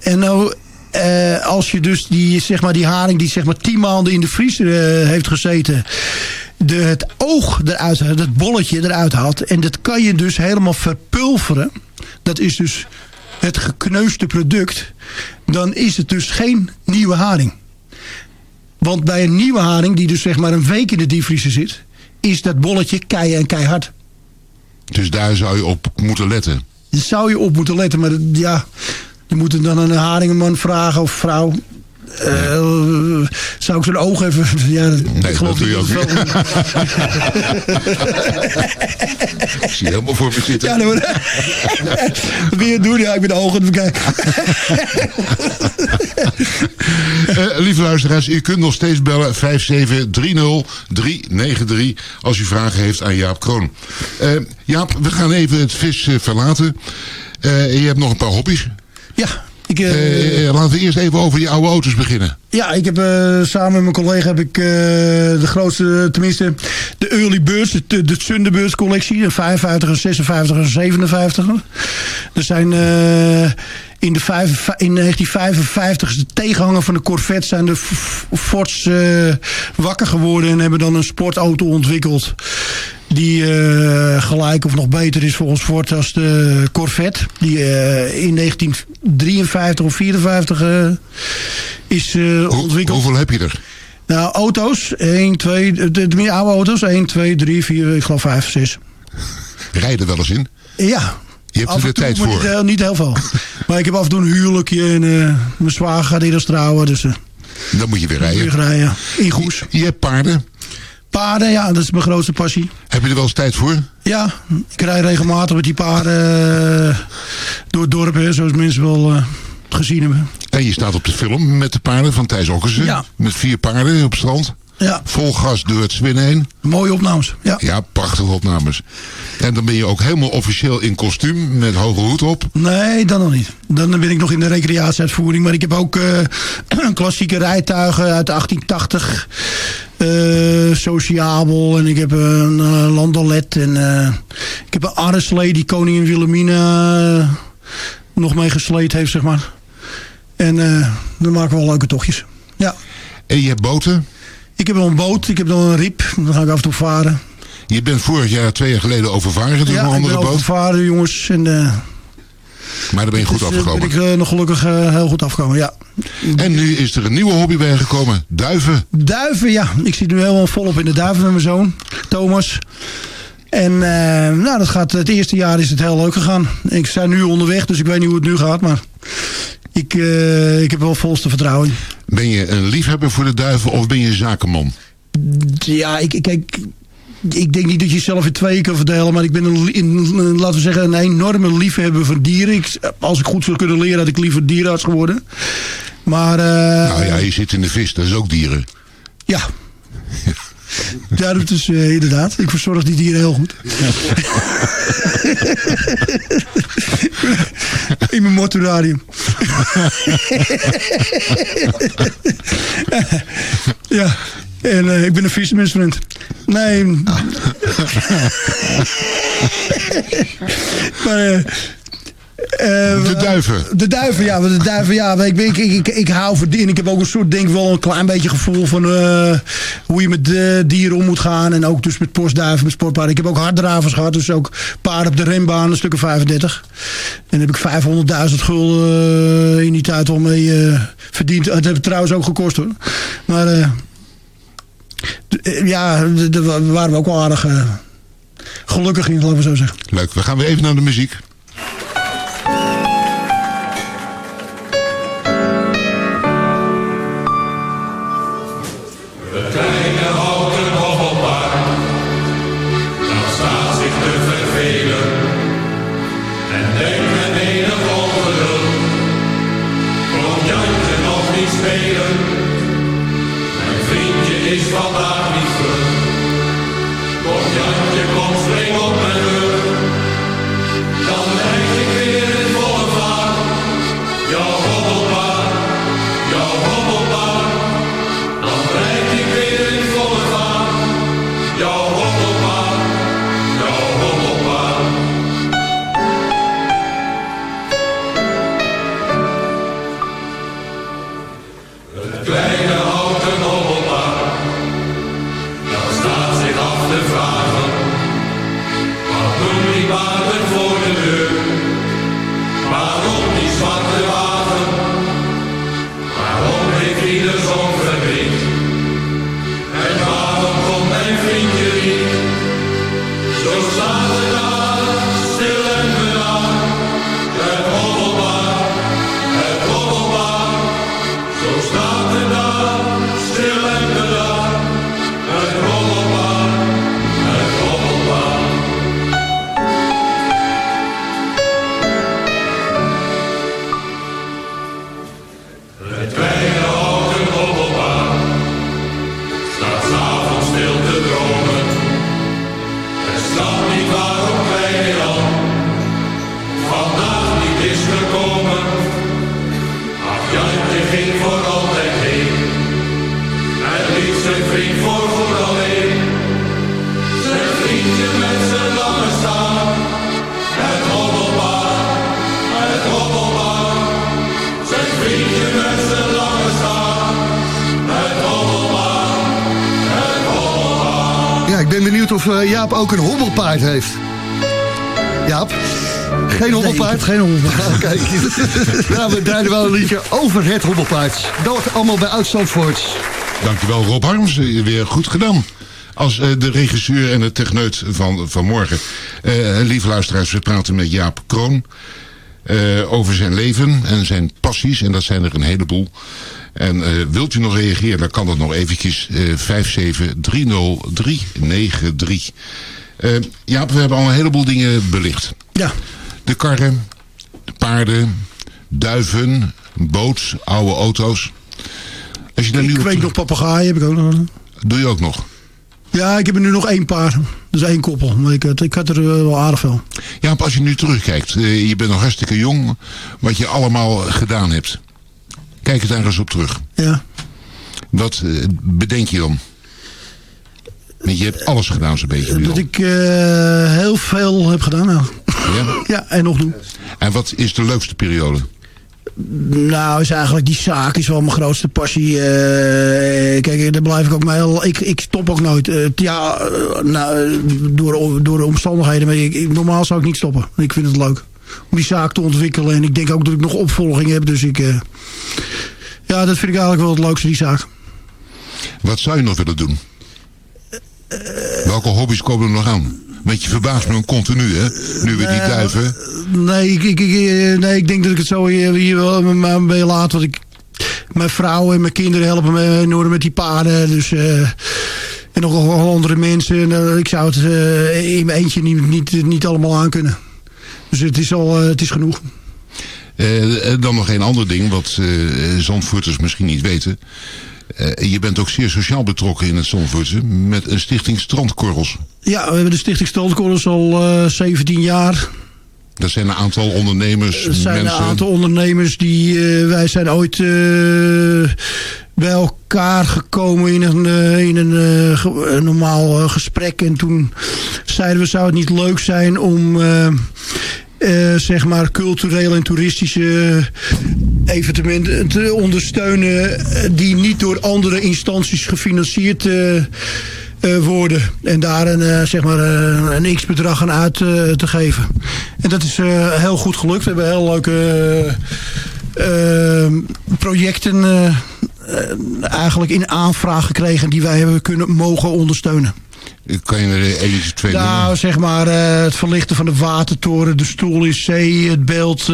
En nou, eh, als je dus die, zeg maar, die haring die zeg maar tien maanden in de vriezer eh, heeft gezeten, de, het oog eruit, het bolletje eruit haalt. En dat kan je dus helemaal verpulveren. Dat is dus het gekneusde product. Dan is het dus geen nieuwe haring. Want bij een nieuwe haring, die dus zeg maar een week in de diepvriezer zit... is dat bolletje kei en keihard. Dus daar zou je op moeten letten. Daar zou je op moeten letten. Maar dat- ja, je moet dan aan een haringenman vragen of vrouw... Eh, zou ik zijn oog even... [LAUGHS] Ja, Nee, ik geloof dat doe je niet ook het [LAUGHS] Ik zie helemaal voor me zitten. Ja, dan moet- Wat je doen? Ja, ik ben de ogen het bekijken. [LAUGHS] Eh, lieve luisteraars, u kunt nog steeds bellen 5730393 als u vragen heeft aan Jaap Kroon. Eh, Jaap, we gaan even het vis verlaten. Je hebt nog een paar hobby's. Ja, ik, eh, Eh, laten we eerst even over die oude auto's beginnen. Ja, ik heb eh, samen met mijn collega heb ik eh, de grootste, tenminste de Early Birds, de, de Thunderbirds collectie, de 55, 56 en 57. Er zijn eh, in, de vijf, in 1955 is de tegenhanger van de Corvette zijn de Fords eh, wakker geworden en hebben dan een sportauto ontwikkeld. Die eh, gelijk of nog beter is volgens Ford als de Corvette. Die eh, in 1953 of 54 eh, is ontwikkeld. Hoeveel heb je er? Nou, auto's. 1, 2, de, de, de oude auto's. 1, 2, 3, 4, ik geloof 5, 6. [LAUGHS] Rijden wel eens in? Ja. Je hebt er de tijd voor. Niet, heel- niet heel veel. [LAUGHS] maar ik heb af en toe een huwelijkje en eh, mijn zwager gaat eerst trouwen. Dus Dan moet je weer rijden. moet je rijden. In Goes. Je hebt paarden. Paarden, ja, dat is mijn grootste passie. Heb je er wel eens tijd voor? Ja, ik rijd regelmatig met die paarden eh, door het dorp, hè, zoals mensen wel eh, gezien hebben. En je staat op de film met de paarden van Thijs Okkersen. Ja. Met vier paarden op strand. Ja. Vol gas door het Zwin heen. Mooie opnames. Ja. Ja, prachtige opnames. En dan ben je ook helemaal officieel in kostuum met hoge hoed op. Nee, dan nog niet. Dan ben ik nog in de recreatieuitvoering. Maar ik heb ook eh, [CLEARS THROAT] klassieke rijtuigen uit 1880. Eh, sociabel. En ik heb een eh, landalet. En eh, ik heb een arreslee die koningin Wilhelmina nog mee gesleed heeft, zeg maar. En dan maken we wel leuke tochtjes. Ja. En je hebt boten. Ik heb wel een boot. Ik heb wel een riep. Dan ga ik af en toe varen. Je bent vorig jaar, twee jaar geleden overvaren door ja, een ik andere ben boot. overvaren, jongens. En, Maar daar ben je goed dus, eh, afgekomen. ben ik eh, nog gelukkig eh, heel goed afgekomen, ja. En nu is er een nieuwe hobby bijgekomen. Duiven. Duiven, ja. Ik zit nu helemaal volop in de duiven met mijn zoon, Thomas. En nou, dat gaat, het eerste jaar is het heel leuk gegaan. Ik zijn nu onderweg, dus ik weet niet hoe het nu gaat. Maar ik, ik heb wel volste vertrouwen. Ben je een liefhebber voor de duiven of ben je een zakenman? Ja, ik, ik, kijk, ik denk niet dat je jezelf in tweeën kan verdelen. Maar ik ben een, in, laten we zeggen, een enorme liefhebber van dieren. Ik, als ik goed zou kunnen leren, had ik liever dierenarts geworden. Maar... eh, nou ja, je zit in de vis, dat is ook dieren. Ja. [LAUGHS] Ja, dat is eh, inderdaad. Ik verzorg die dieren heel goed. [LAUGHS] In mijn mortuarium. [LAUGHS] ja. En eh, ik ben een vissersvriend. Nee. [LAUGHS] maar, eh, eh, De duiven. De duiven, ja. De duiven, ja. Ik, ik, ik, ik, hou van dieren. Ik heb ook een soort, denk wel een klein beetje gevoel van hoe je met dieren om moet gaan. En ook dus met postduiven, met sportpaarden. Ik heb ook harddravers gehad. Dus ook paarden op de renbaan, een stuk of 35. En heb ik 500.000 gulden in die tijd al mee verdiend. Dat heb ik trouwens ook gekost hoor. Maar ja, d- daar waren we ook wel aardig eh, gelukkig in, laten we zo zeggen. Leuk, we gaan weer even naar de muziek. Of eh, Jaap ook een hobbelpaard heeft. Jaap? Geen hobbelpaard? geen hobbelpaard. [LAUGHS] Kijk, nou, we draaien wel een liedje over het hobbelpaard. Dat allemaal bij Oud-Zandvoort. Dankjewel Rob Harms, eh, weer goed gedaan. Als eh, de regisseur en de techneut van vanmorgen. Eh lieve luisteraars, we praten met Jaap Kroon. eh, over zijn leven en zijn passies. En dat zijn er een heleboel. En eh, wilt u nog reageren, dan kan dat nog eventjes. eh 5730393. Eh Jaap, we hebben al een heleboel dingen belicht. Ja. De karren, de paarden, duiven, boot, oude auto's. Als je daar Ik weet nog papegaaien heb ik ook nog. Doe je ook nog? Ja, ik heb er nu nog één paar. Dus één koppel. Maar ik, had- ik had er eh, wel aardig veel. Ja, als je nu terugkijkt, eh, je bent nog hartstikke jong, wat je allemaal gedaan hebt. Kijk er daar eens op terug. Ja. Wat eh, bedenk je dan? Want je hebt alles gedaan zo'n beetje. Dat al. ik eh, heel veel heb gedaan. Nou. Ja? [LAUGHS] Ja, en nog doen. En wat is de leukste periode? Nou, is eigenlijk die zaak is wel mijn grootste passie. Eh, kijk, daar blijf ik ook mee. heel- Ik, ik stop ook nooit. Ja, nou, door, door de omstandigheden. Maar ik, ik- normaal zou ik niet stoppen. Ik vind het leuk om die zaak te ontwikkelen. En ik denk ook dat ik nog opvolging heb. Dus ik... eh, ja, dat vind ik eigenlijk wel het leukste, die zaak. Wat zou je nog willen doen? Welke hobby's komen er nog aan? Want je verbaast me dan continu, hè? Nu weer die Eh, duiven. Nee, ik, ik, ik, eh, nee, ik denk dat ik het zo hier, hier wel bij laat. Want ik, mijn vrouw en mijn kinderen helpen me enorm met die paarden. Dus, en nog andere mensen. En, ik zou het in mijn eentje niet, niet, niet allemaal aan kunnen. Dus het is al eh, het is genoeg. Eh, eh, dan nog een ander ding, wat Zandvoorters misschien niet weten. Je bent ook zeer sociaal betrokken in het Zandvoortse met een stichting Strandkorrels. Ja, we hebben de Stichting Strandkorrels al eh 17 jaar. Dat zijn een aantal ondernemers, Er zijn mensen. een aantal ondernemers die... wij zijn ooit... bij elkaar gekomen in een, in een, een normaal gesprek. En toen zeiden we, zou het niet leuk zijn om... eh, zeg maar culturele en toeristische evenementen te ondersteunen eh, die niet door andere instanties gefinancierd eh, worden. En daar een, zeg maar, een x-bedrag aan uit te geven. En dat is heel goed gelukt. We hebben heel leuke eh, eh, projecten eigenlijk in aanvraag gekregen die wij hebben kunnen mogen ondersteunen. Kan je er eentje, twee noemen? Nou, zeg maar eh, het verlichten van de watertoren, de stoel in zee, het beeld, eh,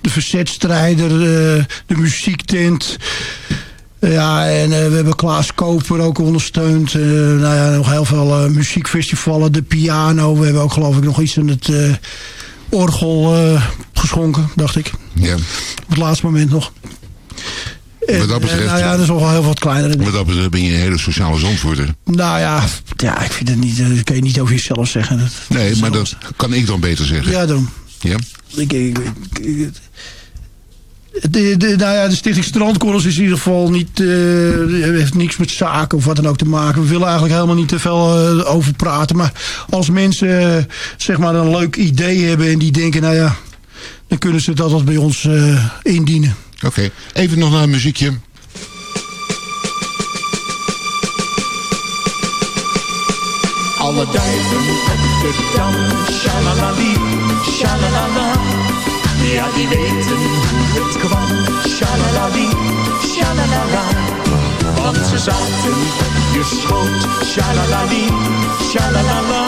de verzetstrijder, eh, de muziektent. Ja, en we hebben Klaas Koper ook ondersteund. Nou ja, nog heel veel muziekfestivalen, de piano. We hebben ook geloof ik nog iets aan het orgel geschonken, dacht ik. Ja. Op het laatste moment nog. Wat dat eh, betreft- nou ja, dat is nog wel heel wat kleiner. Wat dat betreft ben je een hele sociale zandvoerder. Nou ja, ja, ik vind het niet, eh, dat kan je niet over jezelf zeggen. Dat, Nee, maar dat kan ik dan beter zeggen. Ja, dan. Ja? Ik, ik, ik- ik- de, de, nou ja, de Stichting Strandkorrels is in ieder geval niet, eh, heeft niks met zaken of wat dan ook te maken. We willen eigenlijk helemaal niet te veel over praten. Maar als mensen zeg maar een leuk idee hebben en die denken, nou ja, dan kunnen ze dat bij ons indienen. Oké, even nog naar een muziekje. Alle duiven op de dam, shalalali, shalalala. Ja, die weten hoe het kwam, shalalali, shalalala. Want ze zaten je schoot, shalalali, shalalala.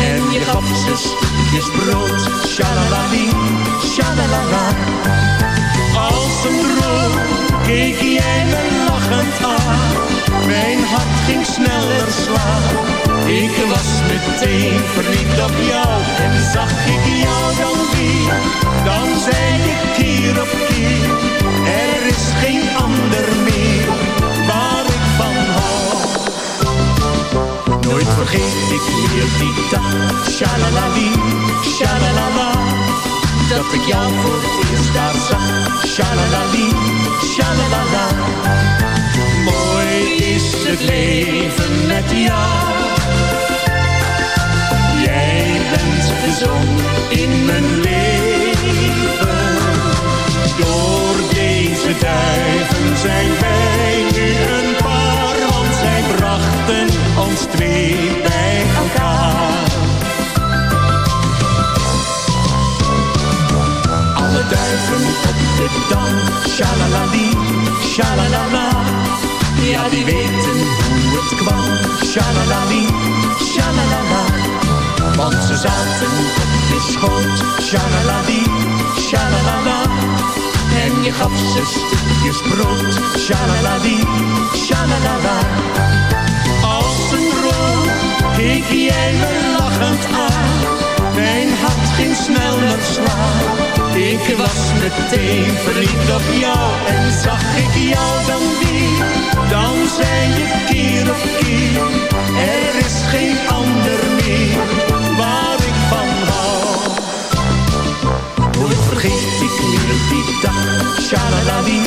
En je gaf ze stukjes brood, shalalali, shalalala. Keek jij me lachend aan. Mijn hart ging sneller slaan. Ik was meteen verliefd op jou. En zag ik jou dan weer. Dan zei ik keer op keer. Er is geen ander meer waar ik van hou. Nooit vergeet ik meer die dag. Shalalali, shalalala. Dat ik jou voor het eerst daar zag. Shalalali, shalalala. Mooi is het leven met jou. Jij bent de zon in mijn leven. Door deze duiven zijn wij nu een paar, want zij brachten ons twee bij elkaar. Duiven op de dam, shalalali, shalalala. Ja, die weten hoe het kwam, shalalali, shalalala. Want ze zaten op je schoot, shalalali, shalalala. En je gaf ze stukjes brood, shalalali, shalalala. Als een droom keek jij me lachend aan. Mijn hart ging sneller slaan. Ik was meteen verliefd op jou en zag ik jou dan weer. Dan zei je keer op keer, er is geen ander meer waar ik van hou. Nooit vergeet ik meer die dag, shalalali,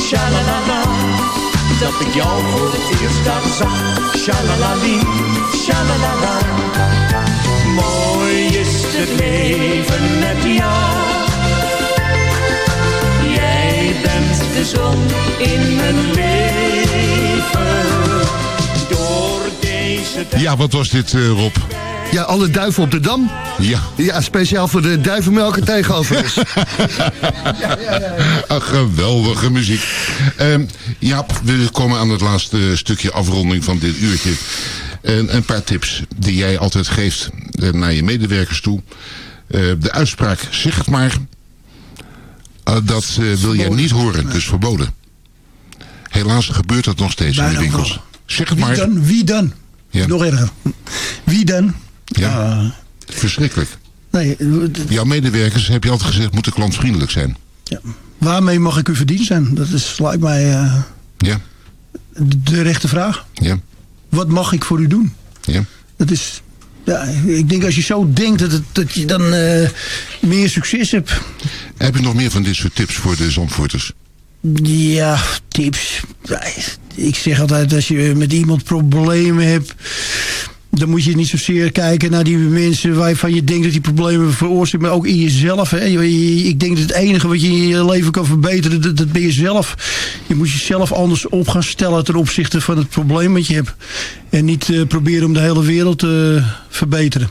shalalala. Dat ik jou voor het eerst daar zag, shalalali, shalalala. Mooi is het leven met jou. De zon in mijn leven. Door deze Ja, wat was dit, eh, Rob? Ja, alle duiven op de dam. Ja. Ja, speciaal voor de duivenmelker tegenover ons. [LAUGHS] Een geweldige muziek. Ehm Jaap, we komen aan het laatste stukje afronding van dit uurtje. En een paar tips die jij altijd geeft eh, naar je medewerkers toe. Eh, de uitspraak, zeg het maar. Eh, dat eh, wil jij niet horen, dus verboden. Helaas gebeurt dat nog steeds in de winkels. Zeg het Wie maar. dan? Wie dan? Ja. Nog erger. Wie dan? Ja. Verschrikkelijk. Nee, eh, Jouw medewerkers, heb je altijd gezegd, moeten klantvriendelijk zijn. waarmee mag ik u verdiend zijn? Dat is, lijkt mij Ja, de, de rechte vraag. ja, Wat mag ik voor u doen? ja. Dat is... Ja, ik denk als je zo denkt dat, het, dat je dan eh, meer succes hebt. Heb je nog meer van dit soort tips voor de Zandvoorters? Ja, tips. Ik zeg altijd, als je met iemand problemen hebt... dan moet je niet zozeer kijken naar die mensen waarvan je denkt dat die problemen veroorzaken, maar ook in jezelf. Hè. Ik denk dat het enige wat je in je leven kan verbeteren, dat, dat ben je zelf. Je moet jezelf anders op gaan stellen ten opzichte van het probleem wat je hebt. En niet eh, proberen om de hele wereld te verbeteren.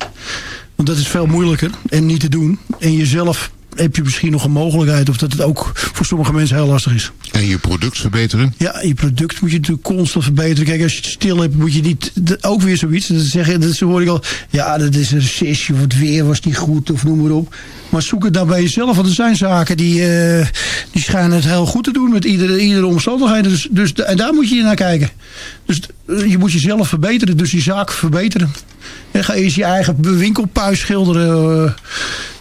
Want dat is veel moeilijker en niet te doen. En jezelf heb je misschien nog een mogelijkheid of dat het ook voor sommige mensen heel lastig is. En je product verbeteren? Ja, je product moet je natuurlijk constant verbeteren. Kijk, als je het stil hebt, moet je niet... Ook weer zoiets. Dat, zeggen, dat hoor ik al. Ja, dat is een recessie of het weer was niet goed of noem maar op. Maar zoek het dan bij jezelf. Want er zijn zaken die, eh, die schijnen het heel goed te doen met iedere, iedere omstandigheid. Dus, dus, en daar moet je naar kijken. Dus eh, je moet jezelf verbeteren. Dus je zaak verbeteren. En ga eens je eigen winkelpuis schilderen. eh.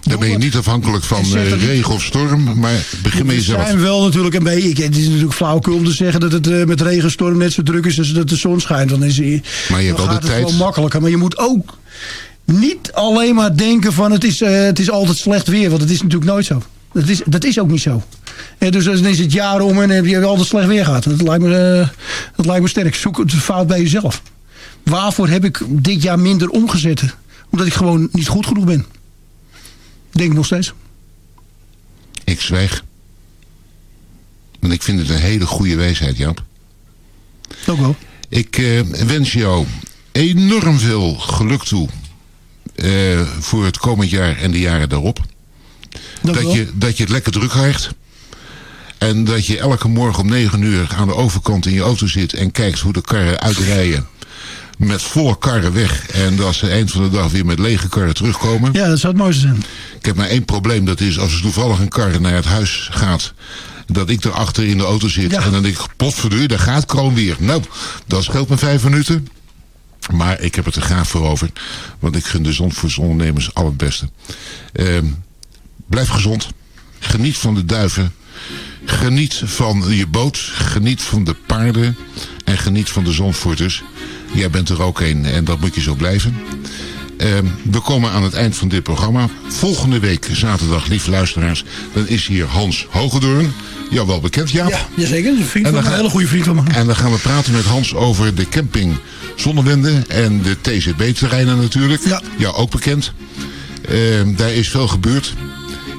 Dan ben je niet afhankelijk van eh, regen of storm, maar begin met Er jezelf. zijn wel natuurlijk een beetje... ik- Het is natuurlijk flauwkul om te zeggen dat het eh, met regenstorm net zo druk is als dat de zon schijnt. Dan, is, hij- Maar je hebt wel de het tijd. wel makkelijker. Maar je moet ook niet alleen maar denken van het is, het is altijd slecht weer. Want dat is natuurlijk nooit zo. Dat is, dat is ook niet zo. Ja, dus dan is het jaar om en heb je altijd slecht weer gehad. Dat lijkt me, dat lijkt me sterk. Zoek het fout bij jezelf. Waarvoor heb ik dit jaar minder omgezet? Omdat ik gewoon niet goed genoeg ben. Denk ik nog steeds. Ik zwijg. Want ik vind het een hele goede wijsheid, Jap. Ook wel. Ik eh, wens jou enorm veel geluk toe eh, voor het komend jaar en de jaren daarop. Dank dat, wel. je, dat je het lekker druk krijgt. En dat je elke morgen om 9 uur aan de overkant in je auto zit en kijkt hoe de karren uitrijden. Met volle karren weg. En dat ze eind van de dag weer met lege karren terugkomen. Ja, dat zou het mooiste zijn. Ik heb maar één probleem. Dat is als er toevallig een kar naar het huis gaat. Dat ik erachter in de auto zit. En dan denk ik, potverdorie, daar gaat Kroon weer. Nou, dat scheelt me vijf minuten. Maar ik heb het er graag voor over. Want ik gun de Zandvoortsondernemers al het beste. Ehm, blijf gezond. Geniet van de duiven. Geniet van je boot. Geniet van de paarden. En geniet van de Zandvoorters. Jij bent er ook een en dat moet je zo blijven. Ehm, we komen aan het eind van dit programma. Volgende week, zaterdag, lieve luisteraars, dan is hier Hans Hogedoorn. Jou wel bekend, Jaap? Ja, jazeker. Een vriend En dan een hele goede vriend van me. En dan gaan we praten met Hans over de camping Zonnewende en de TZB-terreinen natuurlijk. Ja. Jou ook bekend. Ehm, daar is veel gebeurd.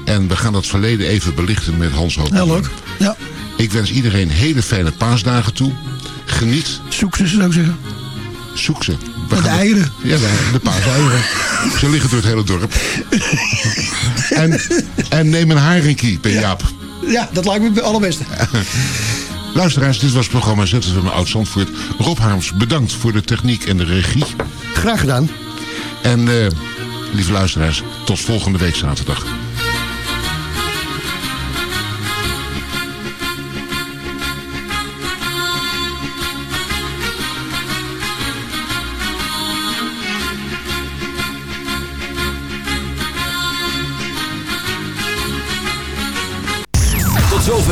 En we gaan dat verleden even belichten met Hans Hogedoorn. Heel leuk. Ja. Ik wens iedereen hele fijne paasdagen toe. Geniet. Zoek ze, zou ik zeggen. Zoek ze. We Met gaan- eieren. Ja, de, de paaseieren. [LAUGHS] ze liggen door het hele dorp. en, en neem een haringkie bij Jaap. Ja, dat lijkt me het allerbeste. [LAUGHS] Luisteraars, dit was het programma mijn oud Zandvoort. Rob Harms, bedankt voor de techniek en de regie. Graag gedaan. En eh, lieve luisteraars, tot volgende week zaterdag.